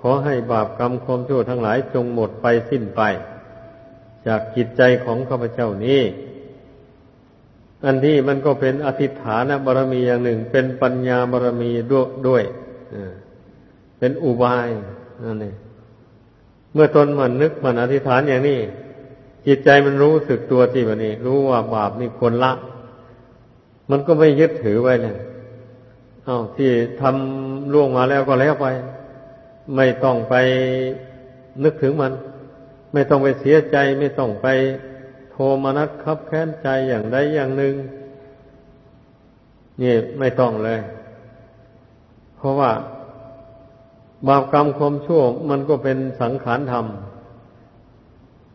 ขอให้บาปกรรมความชั่วทั้งหลายจงหมดไปสิ้นไป จากจิตใจของข้าพเจ้านี้อันนี้มันก็เป็นอธิฐานบารมีอย่างหนึ่ง เป็นปัญญาบารมีด้วยด้วยเป็นอุบายนั่นเองเมื่อตนมันนึกมันอธิษฐานอย่างนี้จิตใจมันรู้สึกตัวที่วันนี้ รู้ว่าบาปนี่ควรละ มันก็ไม่ยึดถือไว้เลยเอาที่ทำล่วงมาแล้วก็แล้วไป ไม่ต้องไปนึกถึงมัน ไม่ต้องไปเสียใจไม่ต้องไปโทมนัสคับแค้นใจอย่างใดอย่างหนึ่งนี่ไม่ต้องเลย เพราะว่าบาปกรรมความชั่วมันก็เป็นสังขารธรรม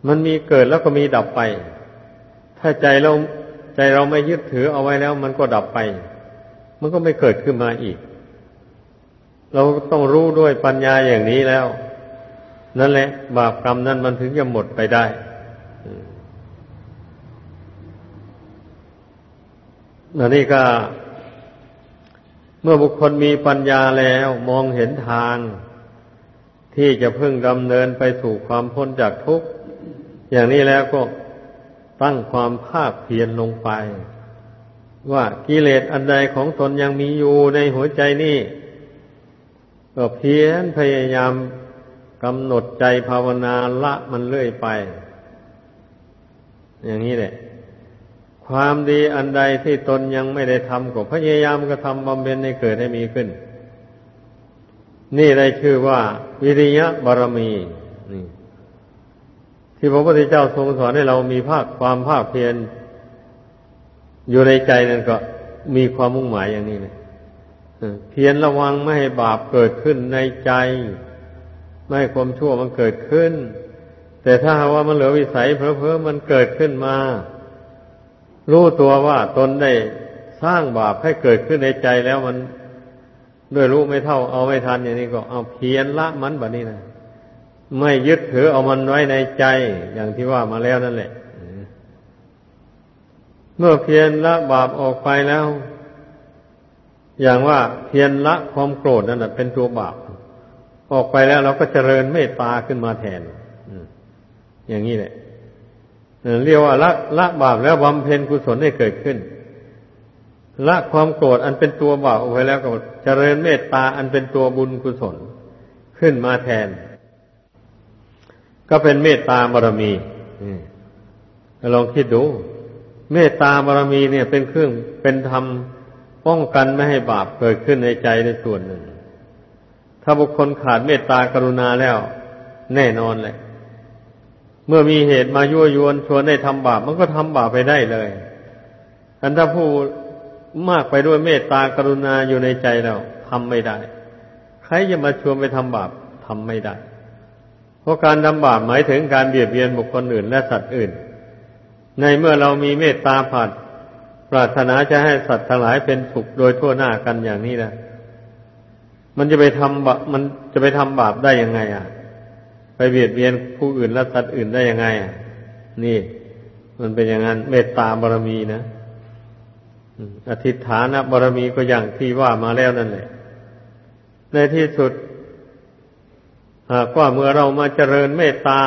มันมีเกิดแล้วก็มีดับไป ถ้าใจเราใจเราไม่ยึดถือเอาไว้แล้ว มันก็ดับไป มันก็ไม่เกิดขึ้นมาอีก เราต้องรู้ด้วยปัญญาอย่างนี้แล้ว นั่นแหละ บาปกรรมนั้นมันถึงจะหมดไปได้นนี่ก็ เมื่อบุคคลมีปัญญาแล้วมองเห็นทาง ที่จะพึ่งดำเนินไปสู่ความพ้นจากทุกข์อย่างนี้แล้วก็ตั้งความภาคเพียรลงไป ว่ากิเลสอันใดของตนยังมีอยู่ในหัวใจนี่ก็เพียรพยายาม กำหนดใจภาวนาละมันเรื่อยไป อย่างนี้แหละ ความดีอันใดที่ตนยังไม่ได้ทำก็พยายามกระทำบำเพ็ญให้เกิดให้มีขึ้น นี่ได้ชื่อว่า วิริยะบารมีนี่ที่พระพุทธเจ้าทรงสอนให้เรามีภาคความภาคเพียรอยู่ในใจนั่นก็มีความมุ่งหมายอย่างนี้เลยเพียรระวังไม่ให้บาปเกิดขึ้นในใจ ไม่ให้ความชั่วมันเกิดขึ้น แต่ถ้าว่ามันเหลือวิสัยเพอเพอมันเกิดขึ้นมา รู้ตัวว่าตนได้สร้างบาปให้เกิดขึ้นในใจแล้วมันด้วยรู้ไม่เท่าเอาไม่ทันอย่างนี้ก็เอาเพียรละมันแบบนี้นะไม่ยึดถือเอามันไว้ในใจอย่างที่ว่ามาแล้วนั่นแหละ เมื่อเพียรละบาปออกไปแล้ว อย่างว่าเพียรละความโกรธนั่นเป็นตัวบาป ออกไปแล้วเราก็เจริญเมตตาขึ้นมาแทนอย่างนี้แหละเรียกว่าละละบาปแล้วบำเพ็ญกุศลให้เกิดขึ้น ละความโกรธอันเป็นตัวบาปเอาไว้แล้วก็เจริญเมตตาอันเป็นตัวบุญกุศลขึ้นมาแทน ก็เป็นเมตตาบารมีลองคิดดู เมตตาบารมีเนี่ยเป็นเครื่องเป็นธรรมป้องกันไม่ให้บาปเกิดขึ้นในใจในส่วนหนึ่ง ถ้าบุคคลขาดเมตตากรุณาแล้ว แน่นอนเลย เมื่อมีเหตุมายั่วยวนชวนให้ทำบาป มันก็ทำบาปไปได้เลยอันถ้าผู้มากไปด้วยเมตตากรุณาอยู่ในใจเราทำไม่ได้ ใครจะมาชวนไปทำบาปทำไม่ได้ เพราะการทำบาปหมายถึงการเบียดเบียนบุคคลอื่นและสัตว์อื่น ในเมื่อเรามีเมตตาผัดปรารถนาจะให้สัตว์ทั้งหลายเป็นสุขโดยทั่วหน้ากันอย่างนี้นะ มันจะไปทำบาปมันจะไปทำบาปได้ยังไง อะ ไปเบียดเบียนผู้อื่นและสัตว์อื่นได้ยังไงอะ นี่ มันเป็นอย่างนั้น เมตตาบารมีนะอธิษฐานบารมีก็อย่างที่ว่ามาแล้วนั่นแหละ ในที่สุด หากว่าเมื่อเรามาเจริญเมตตา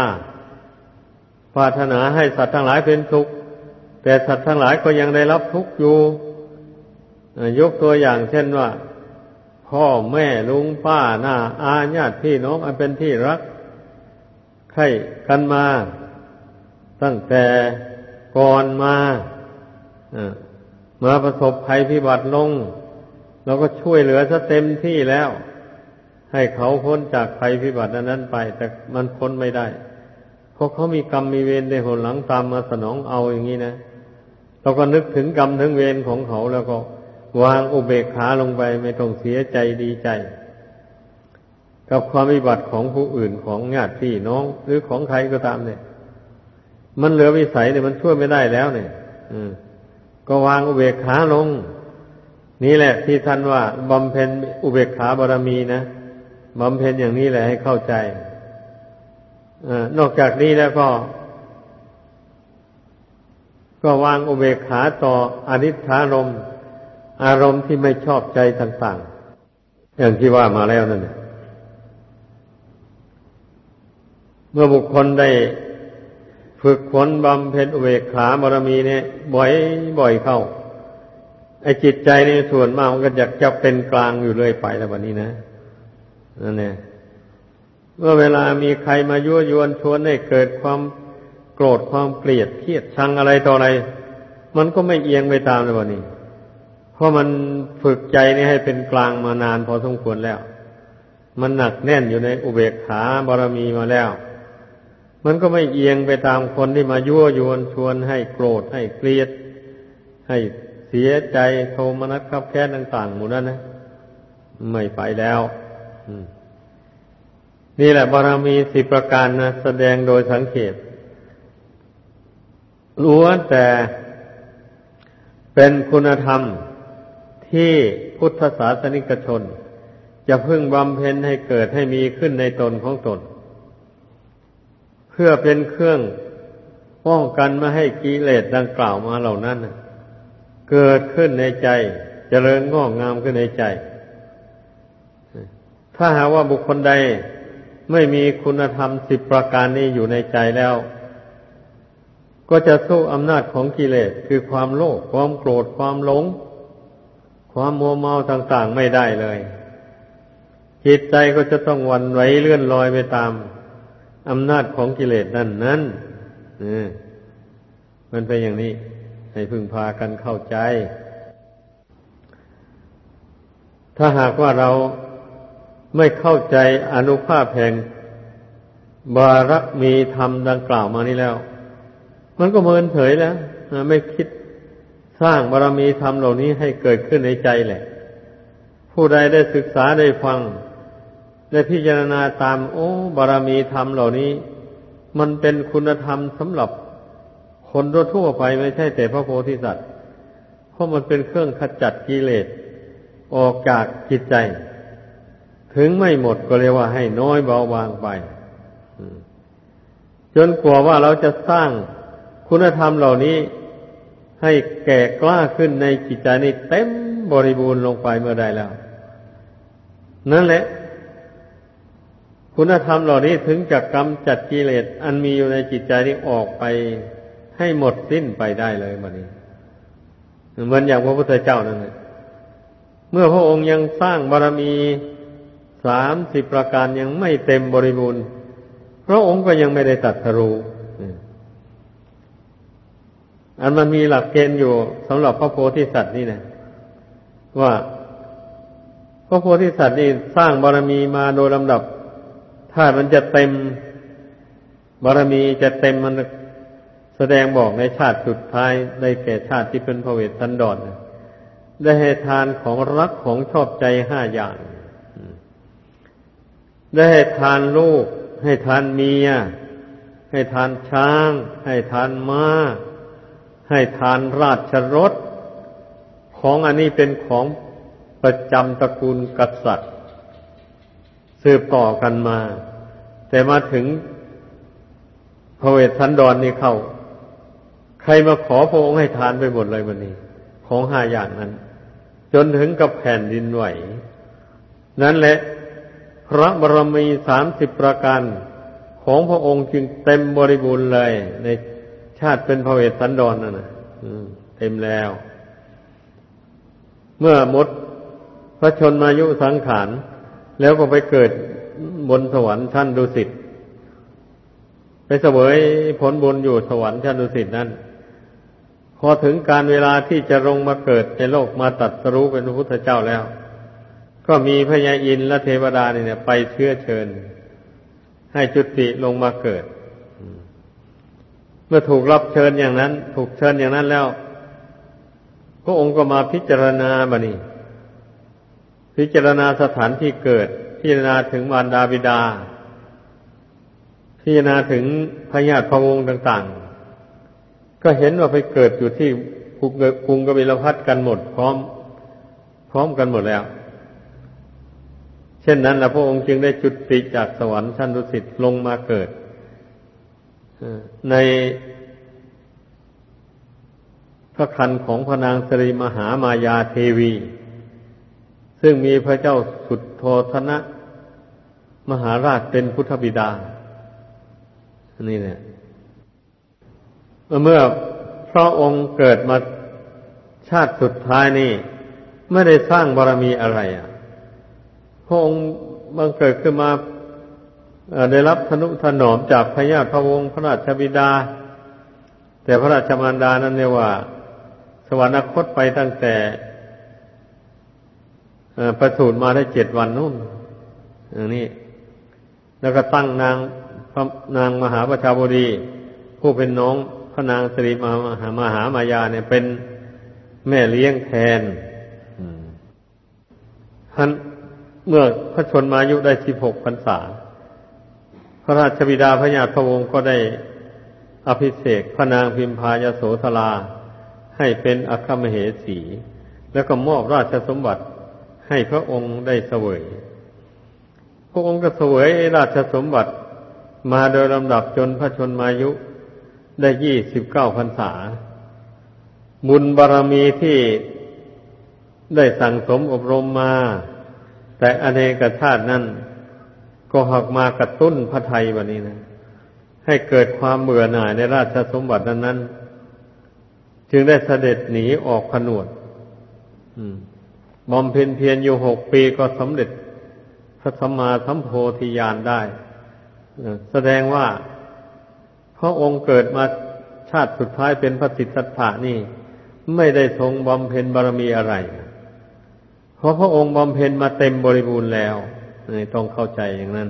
ปรารถนาให้สัตว์ทั้งหลายเป็นทุกข์แต่สัตว์ทั้งหลายก็ยังได้รับทุกข์อยู่ยกตัวอย่างเช่นว่า พ่อแม่ลุงป้าหน้าอาญาติพี่น้องอันเป็นที่รักใครกันมา ตั้งแต่ก่อนมามาประสบภัยพิบัติลงเราก็ช่วยเหลือซะเต็มที่แล้ว ให้เขาพ้นจากภัยพิบัตินั้นไป แต่มันพ้นไม่ได้ เพราะเขามีกรรมมีเวรในหนหลังตามมาสนองเอาอย่างนี้นะเราก็นึกถึงกรรมถึงเวรของเขาแล้วก็ วางอุเบกขาลงไปไม่ต้องเสียใจดีใจ กับความวิบัติของผู้อื่นของญาติพี่น้อง หรือของใครก็ตามเนี่ย มันเหลือวิสัยเนี่ยมันช่วยไม่ได้แล้วเนี่ย อืม ก็วางอุเบกขาลง นี่แหละ ที่ท่านว่าบำเพ็ญอุเบกขาบารมีนะบำเพ็ญอย่างนี้แหละให้เข้าใจอนอกจากนี้แล้วก็ ก็วางอุเบกขาต่ออนิจฐารม อารมณ์ที่ไม่ชอบใจต่างๆ อย่างที่ว่ามาแล้วนั่นเมื่อบุคคลได้ฝึกฝนบำเพ็ญอุเบกขาบารมีเนี่ย บ่อยบ่อยเข้า ไอ้จิตใจในส่วนมากมันก็อยากจะเป็นกลางอยู่เรื่อยไปแล้ววันนี้นะนั่นเนี่ยเมื่อเวลามีใครมายั่วยวนชวนให้เกิดความโกรธความเกลียดเครียดชังอะไรต่ออะไร มันก็ไม่เอียงไปตามเลยวันนี้ เพราะมันฝึกใจนี่ให้เป็นกลางมานานพอสมควรแล้ว มันหนักแน่นอยู่ในอุเบกขาบารมีมาแล้ว มันก็ไม่เอียงไปตามคนที่มายั่วยวนชวนให้โกรธให้เกลียด ให้เสียใจโทมนัสขับแค้นต่างๆหมู่นั้นนะไม่ไปแล้วนี่แหละบารมีสิประการนะแสดงโดยสังเกตล้วนแต่เป็นคุณธรรม ที่พุทธศาสนิกชน จะพึ่งบำเพ็ญให้เกิดให้มีขึ้นในตนของตน เพื่อเป็นเครื่องป้องกันไม่ให้กิเลสดังกล่าวมาเหล่านั้น เกิดขึ้นในใจจเจริญงอกงามขึ้นในใจ ถ้าหากว่าบุคคลใดไม่มีคุณธรรมสิบประการนี้อยู่ในใจแล้ว ก็จะสู้อำนาจของกิเลสคือความโลภความโกรธความหลง ความมัวเมาต่างๆไม่ได้เลย จิตใจก็จะต้องวันไหวเลื่อนลอยไปตามอำนาจของกิเลสนั่นนั้นมันเป็นอย่างนี้ ให้พึงพากันเข้าใจ ถ้าหากว่าเราไม่เข้าใจอนุภาพแห่งบารมีธรรมดังกล่าวมานี้แล้ว มันก็เมินเฉยแล้วไม่คิด สร้างบารมีธรรมเหล่านี้ให้เกิดขึ้นในใจแหละ ผู้ใดได้ศึกษาได้ฟัง ได้พิจารณาตามโอ้บารมีธรรมเหล่านี้ มันเป็นคุณธรรมสำหรับคนทั่วไปไม่ใช่แต่พระโพธิสัตว์ เพราะมันเป็นเครื่องขจัดกิเลสออกจากจิตใจ ถึงไม่หมดก็เรียกว่าให้น้อยเบาบางไป จนกว่าว่าเราจะสร้างคุณธรรมเหล่านี้ ให้แก่กล้าขึ้นในจิตใจนี้เต็มบริบูรณ์ลงไปเมื่อใดแล้ว นั่นแหละ คุณธรรมเหล่านี้ถึงจะกำจัดกิเลสอันมีอยู่ในจิตใจนี้ออกไป ให้หมดสิ้นไปได้เลยมันนี้เหมือนอย่างพระพุทธเจ้านั่นแหละเมื่อพระองค์ยังสร้างบารมีสามสิบประการยังไม่เต็มบริบูรณ์พระองค์ก็ยังไม่ได้ตัดสรู้ อันมันมีหลักเกณฑ์อยู่สำหรับพระโพธิสัตว์นี่นะว่าพระโพธิสัตว์นี่สร้างบารมีมาโดยลำดับ ถ้ามันจะเต็มบารมีจะเต็มมันแสดงบอกในชาติสุดท้ายได้แก่ชาติที่เป็นพระเวทสันดรได้ให้ทานของรักของชอบใจห้าอย่าง ได้ให้ทานลูก ให้ทานเมีย ให้ทานช้าง ให้ทานม้า ให้ทานราชรถของอันนี้เป็นของประจำตระกูลกษัตริย์ สืบต่อกันมา แต่มาถึงพระเวทสันดรนนี่เข้า ใครมาขอพระองค์ให้ทานไปหมดเลยวันนี้ ของห้าอย่างนั้น จนถึงกับแผ่นดินไหว นั่นแหละ พระบรมีสามสิบประการของพระองค์จึงเต็มบริบูรณ์เลยใน ชาติเป็นพระเวสสันดรนนั่นนะเต็มแล้ว เมื่อมดพระชนมายุสังขาร แล้วก็ไปเกิดบนสวรรค์ชั้นดุสิตไปเสวยผลบุญอยู่สวรรค์ชั้นดุสิตนั้นพอถึงการเวลาที่จะลงมาเกิดในโลกมาตัดสรู้เป็นพระพุทธเจ้าแล้ว ก็มีพญาอินและเทวดาเนี่ยไปเชื้อเชิญ ให้จุติลงมาเกิด เมื่อถูกรับเชิญอย่างนั้น ถูกเชิญอย่างนั้นแล้ว พระองค์ก็มาพิจารณาบานี่พิจารณาสถานที่เกิด พิจารณาถึงมารดาบิดา พิจารณาถึงพญาติพระวงศ์ต่าง ๆ ก็เห็นว่าไปเกิดอยู่ที่กรุงกบิลพัทกันหมด พร้อม พร้อมกันหมดแล้ว เช่นนั้นละพระองค์จึงได้จุติจากสวรรค์ชั้นดุสิตลงมาเกิด ในพระคันของพระนางสรีมหามายาเทวี ซึ่งมีพระเจ้าสุดโทธนะ มหาราชเป็นพุทธบิดา นี่แหละเมื่อพระองค์เกิดมาชาติสุดท้ายนี่ไม่ได้สร้างบารมีอะไรอะ พระองค์บังเกิดขึ้นมา ได้รับธนุถนอมจากพระญาติพระวงศ์พระราชบิดา แต่พระราชมารดานั้นเนี่ยว่า สวรรคตไปตั้งแต่ประสูติมาได้เจ็ดวันนู่นอย่างนี้ แล้วก็ตั้งนางระนางมหาประชาบดี ผู้เป็นน้องพระนางสิริมหามหามายาเนี่ยเป็นแม่เลี้ยงแทนท่านเมื่อพระชนมายุได้สิบหกพรรษาพ ระราชบิดาพระญาติพระวงศ์ก็ได้อภิเษกพระนางพิมพายโสธราให้เป็นอัคมเหสี แล้วก็มอบราชสมบัติให้พระองค์ได้เสวย พระองค์ก็เสวยราชสมบัติมาโดยลำดับจนพระชนมายุได้ยี่สิบเก้าพรรษา บุญบารรมีที่ได้สั่งสมอบรมมา แต่อเนกชาตินั้น ก็หักมากระตุ้นพระไทยวันนี้นะให้เกิดความเบื่อหน่ายในราชสมบัตินั้นนจึงได้เสด็จหนีออกผนวดบอมเพนเพียรอยู่หกปีก็สำเร็จพระสัมมาสัมโพธิญาณได้แสดงว่าพระองค์เกิดมาชาติสุดท้ายเป็นพระสิทธัตถานี่ ไม่ได้ทรงบำเพ็ญบารมีอะไร เพราะพระองค์บำเพ็ญมาเต็มบริบูรณ์แล้ว ต้องเข้าใจอย่างนั้น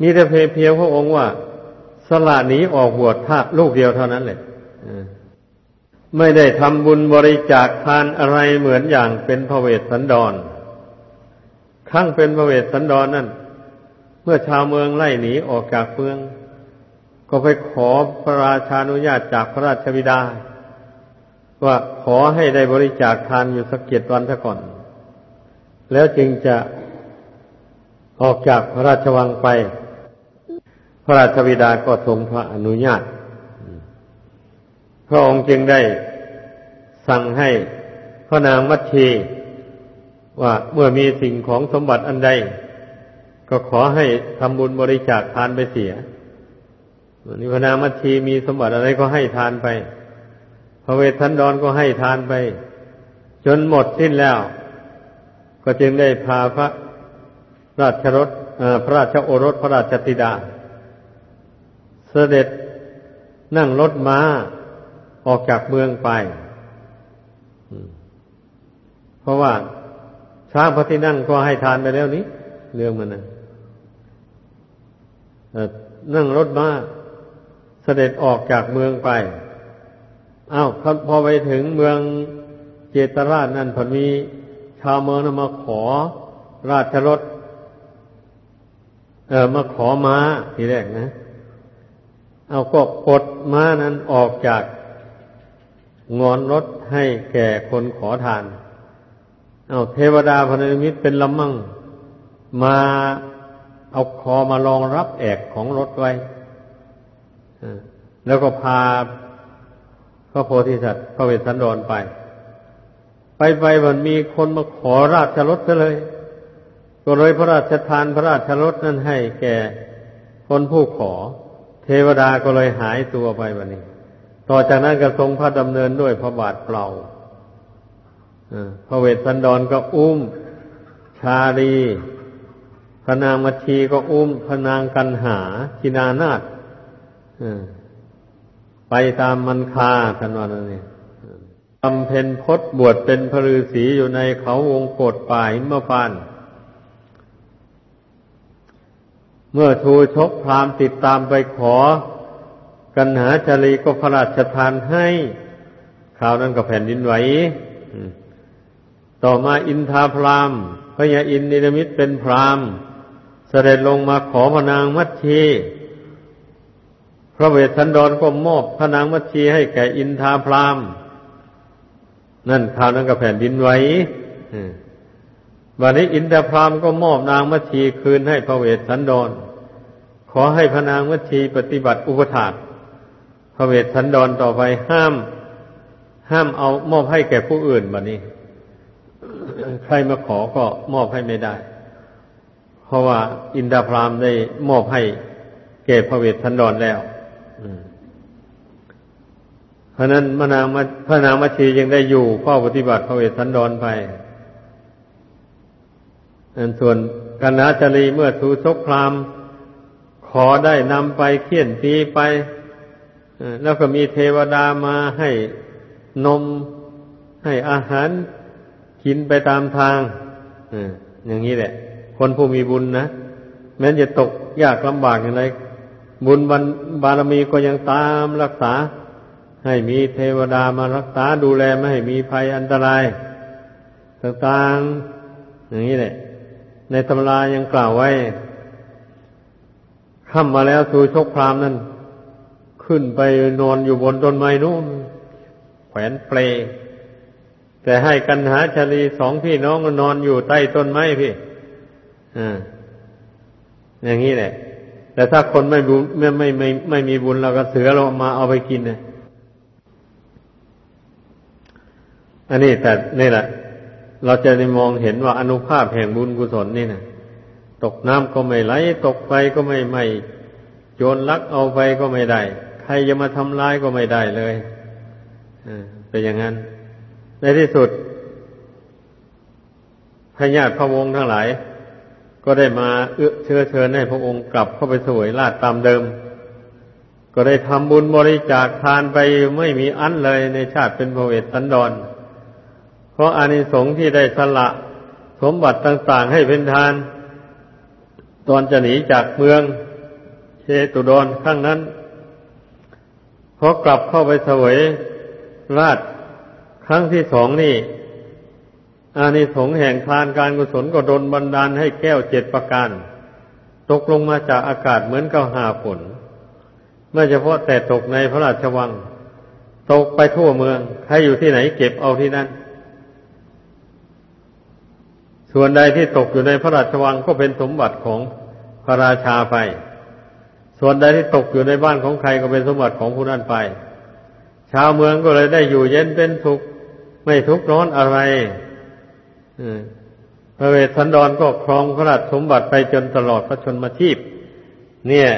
มีแต่เพเพียงพระองค์ว่า สละหนีออกบวชท่าลูกเดียวเท่านั้นเลยไม่ได้ทำบุญบริจาคทานอะไรเหมือนอย่างเป็นพระเวสสันดรขั้งเป็นพระเวสสันดรนนั่น เมื่อชาวเมืองไล่หนีออกจากเมือง ก็ไปขอพระราชานุญาตจากพระราชบิดา ว่าขอให้ได้บริจาคทานอยู่สักเกียรติวันซะก่อน แล้วจึงจะออกจากพระราชวังไป พระราชบิดาก็ทรงพระอนุญาต พระองค์จึงได้สั่งให้พระนางมัชชีว่าเมื่อมีสิ่งของสมบัติอันใด ก็ขอให้ทำบุญบริจาคทานไปเสียนิพนามัชีมีสมบัติอะไรก็ให้ทานไป พระเวสสันดรก็ให้ทานไป จนหมดสิ้นแล้ว ก็จึงได้พาพระราชรถพระราชโอรสพระราชธิดา เสด็จนั่งรถม้าออกจากเมืองไป เพราะว่าช้างพระที่นั่งก็ให้ทานไปแล้วนี้ เรื่องมันนะนั่งรถม้าเสด็จออกจากเมืองไปอา้าวพอไปถึงเมืองเจตราชนั่นพอมี ชาวเมืองมาขอราชรถเออมาขอม้าทีแรกนะ เอาก็กดม้านั้นออกจากงอนรถให้แก่คนขอทาน เอาเทวดาพนมิตรเป็นลำมั่ง มาเอาคอมารองรับแอกของรถไว้ แล้วก็พาพระโพธิสัตว์พระเวสสันดรไป ไปไปมันมีคนมาขอราชรถซะเลย ก็เลยพระราชทานพระราชรถนั้นให้แก่คนผู้ขอ เทวดาก็เลยหายตัวไปวันนี้ ต่อจากนั้นก็ทรงพระดำเนินด้วยพระบาทเปล่าพระเวสสันดรก็อุ้ม ชาลีพระนางมัชีก็อุ้มพระนางกันหาชินานาถไปตามมันคาท่านว่านั่นเอง บำเพ็ญพศบวชเป็นพระฤาษีอยู่ในเขาวงโกดป่าหิมพาน เมื่อทูชกพรามติดตามไปขอ กันหาจรีก็พระราชทานให้ข่าวนั้นก็แผ่นดินไหวต่อมาอินทาพรามพระยาอินนิรมิตเป็นพรามเสด็จลงมาขอพระนางมัชชีพระเวสสันดรก็มอบพระนางมัชชีให้แก่อินทาพราม นั่นข่าวนั้นก็แผ่นดินไหววันนี้อินทพรามก็มอบนางมัชีคืนให้พระเวสสันดร ขอให้พระนางมัชีปฏิบัติอุปถากพระเวสสันดรต่อไปห้าม ห้ามเอามอบให้แก่ผู้อื่นบัดนี้ ใครมาขอก็มอบให้ไม่ได้ เพราะว่าอินทพรามได้มอบให้แก่พระเวสสันดรแล้ว เพราะนั้นมนางพระนางมัชียังได้อยู่เฝ้าปฏิบัติพระเวสสันดรไปอันส่วนกนาจารีเมื่อทูชกพรามขอได้นำไปเขี่ยนตีไปแล้วก็มีเทวดามาให้นมให้อาหารกินไปตามทางอย่างนี้แหละ คนผู้มีบุญนะแม้จะตกยากลำบากอย่างไรบุญบารมีก็ยังตามรักษา ให้มีเทวดามารักษาดูแลไม่ให้มีภัยอันตราย ต่างๆ อย่างนี้แหละ ในตำรายังกล่าวไว้ข้ามาแล้วสูชกพรามนั้นขึ้นไปนอนอยู่บนต้นไม้นู่นแขวนเปลแต่ให้กันหาชลีสองพี่น้องนอนอยู่ใต้ต้นไม้พี่อ่าอย่างนี้แหละ แต่ถ้าคนไม่บุญไม่ไม่ไม่ไม่มีบุญเราก็เสือเรามาเอาไปกินเนะ อันนี้แต่นี่แหละ เราจะได้มองเห็นว่าอนุภาพแห่งบุญกุศลนี่นะตกน้ำก็ไม่ไหล ตกไฟก็ไม่ไหมโจรลักเอาไปก็ไม่ได้ ใครจะมาทำร้ายก็ไม่ได้เลยเป็นอย่างนั้น ในที่สุดพญาติพระวงศ์ทั้งหลาย ก็ได้มาเอื้อเชื้อเชิญให้พระองค์กลับเข้าไปสวยราชตามเดิม ก็ได้ทำบุญบริจาคทานไปไม่มีอันเลยในชาติเป็นพระเวสสันดร เพราะอานิสงส์ที่ได้สละสมบัติต่างๆให้เป็นทาน ตอนจะหนีจากเมืองเชตุดรข้างนั้นพอกลับเข้าไปเสวยราชครั้งที่สองนี่อานิสงส์แห่งทานการกุศลก็ดนบันดาลให้แก้วเจ็ดประการ ตกลงมาจากอากาศเหมือนกับหาฝนไม่เฉพาะแต่ตกในพระราชวัง ตกไปทั่วเมือง ใครอยู่ที่ไหนเก็บเอาที่นั่น ส่วนใดที่ตกอยู่ในพระราชวังก็เป็นสมบัติของพระราชาไป ส่วนใดที่ตกอยู่ในบ้านของใครก็เป็นสมบัติของผู้นั้นไป ชาวเมืองก็เลยได้อยู่เย็นเป็นสุข ไม่ทุกข์ร้อนอะไรพระเวสสันดรก็ครองพระราชสมบัติไปจนตลอดพระชนมาชีพ เนี่ย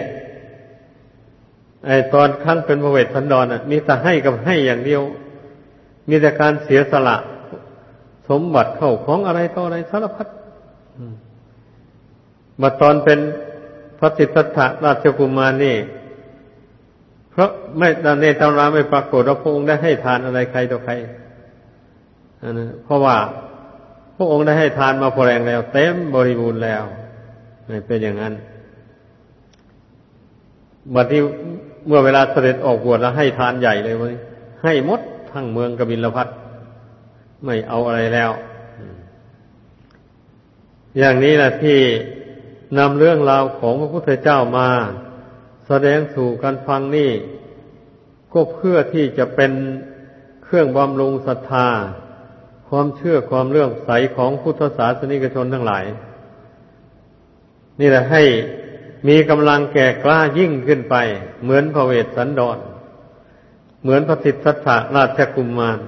ไอตอนครั้งเป็นพระเวสสันดรอะ มีแต่ให้กับให้อย่างเดียว มีแต่การเสียสละ สมบัติเข้าของอะไรต่ออะไรสารพัดมาตอนเป็นพระสิทธัตถะราชกุมารนี่ เพราะไม่ในตำราไม่ปรากฏว่าพระองค์ได้ให้ทานอะไรใครต่อใครนะเพราะว่าพระองค์ได้ให้ทานมาพอแรงแล้ว เต็มบริบูรณ์แล้วไม่เป็นอย่างนั้นบัดนี้เมื่อเวลาเสด็จออกบวชแล้วให้ทานใหญ่เลยวันนี้ให้มดทั้งเมืองกบิลพัท ไม่เอาอะไรแล้ว อย่างนี้แหละที่นำเรื่องราวของพระพุทธเจ้ามา แสดงสู่กันฟังนี่ ก็เพื่อที่จะเป็นเครื่องบำรุงศรัทธา ความเชื่อความเลื่อมใสของพุทธศาสนิกชนทั้งหลาย นี่แหละให้มีกำลังแก่กล้ายิ่งขึ้นไป เหมือนพระเวสสันดร เหมือนพระสิทธัตถะราชกุมมาร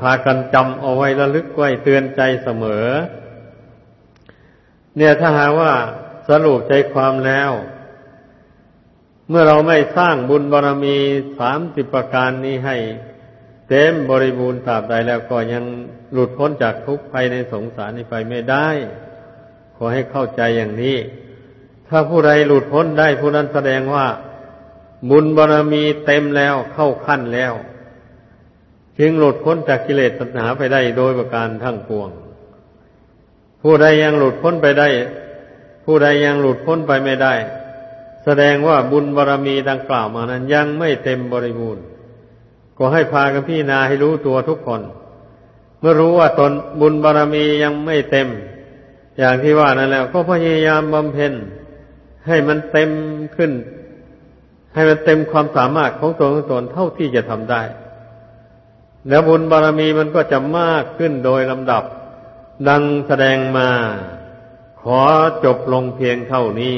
พากันจำเอาไว้ระลึกไว้เตือนใจเสมอ เนี่ยถ้าหาว่าสรุปใจความแล้ว เมื่อเราไม่สร้างบุญบารรมีสามสิบประการนี้ให้เต็มบริบูรณ์ตราบใดแล้วก็ยังหลุดพ้นจากทุกข์ภายในสงสารนี้ไปไม่ได้ ขอให้เข้าใจอย่างนี้ ถ้าผู้ใดหลุดพ้นได้ผู้นั้นแสดงว่า บุญบารรมีเต็มแล้วเข้าขั้นแล้ว จึงหลุดพ้นจากกิเลสตัณหาไปได้โดยประการทั้งปวง ผู้ใดยังหลุดพ้นไปได้ ผู้ใดยังหลุดพ้นไปไม่ได้ แสดงว่าบุญบารรมีดังกล่าวมานั้นยังไม่เต็มบริบูรณ์ ก็ให้พากันพี่นาให้รู้ตัวทุกคน เมื่อรู้ว่าตนบุญบารรมียังไม่เต็ม อย่างที่ว่านั้นแล้ว ก็พยายามบำเพ็ญให้มันเต็มขึ้น ให้มันเต็มความสามารถของตัวของตนเท่าที่จะทำได้ แล้วบุญบารมีมันก็จะมากขึ้นโดยลำดับ ดังแสดงมา ขอจบลงเพียงเท่านี้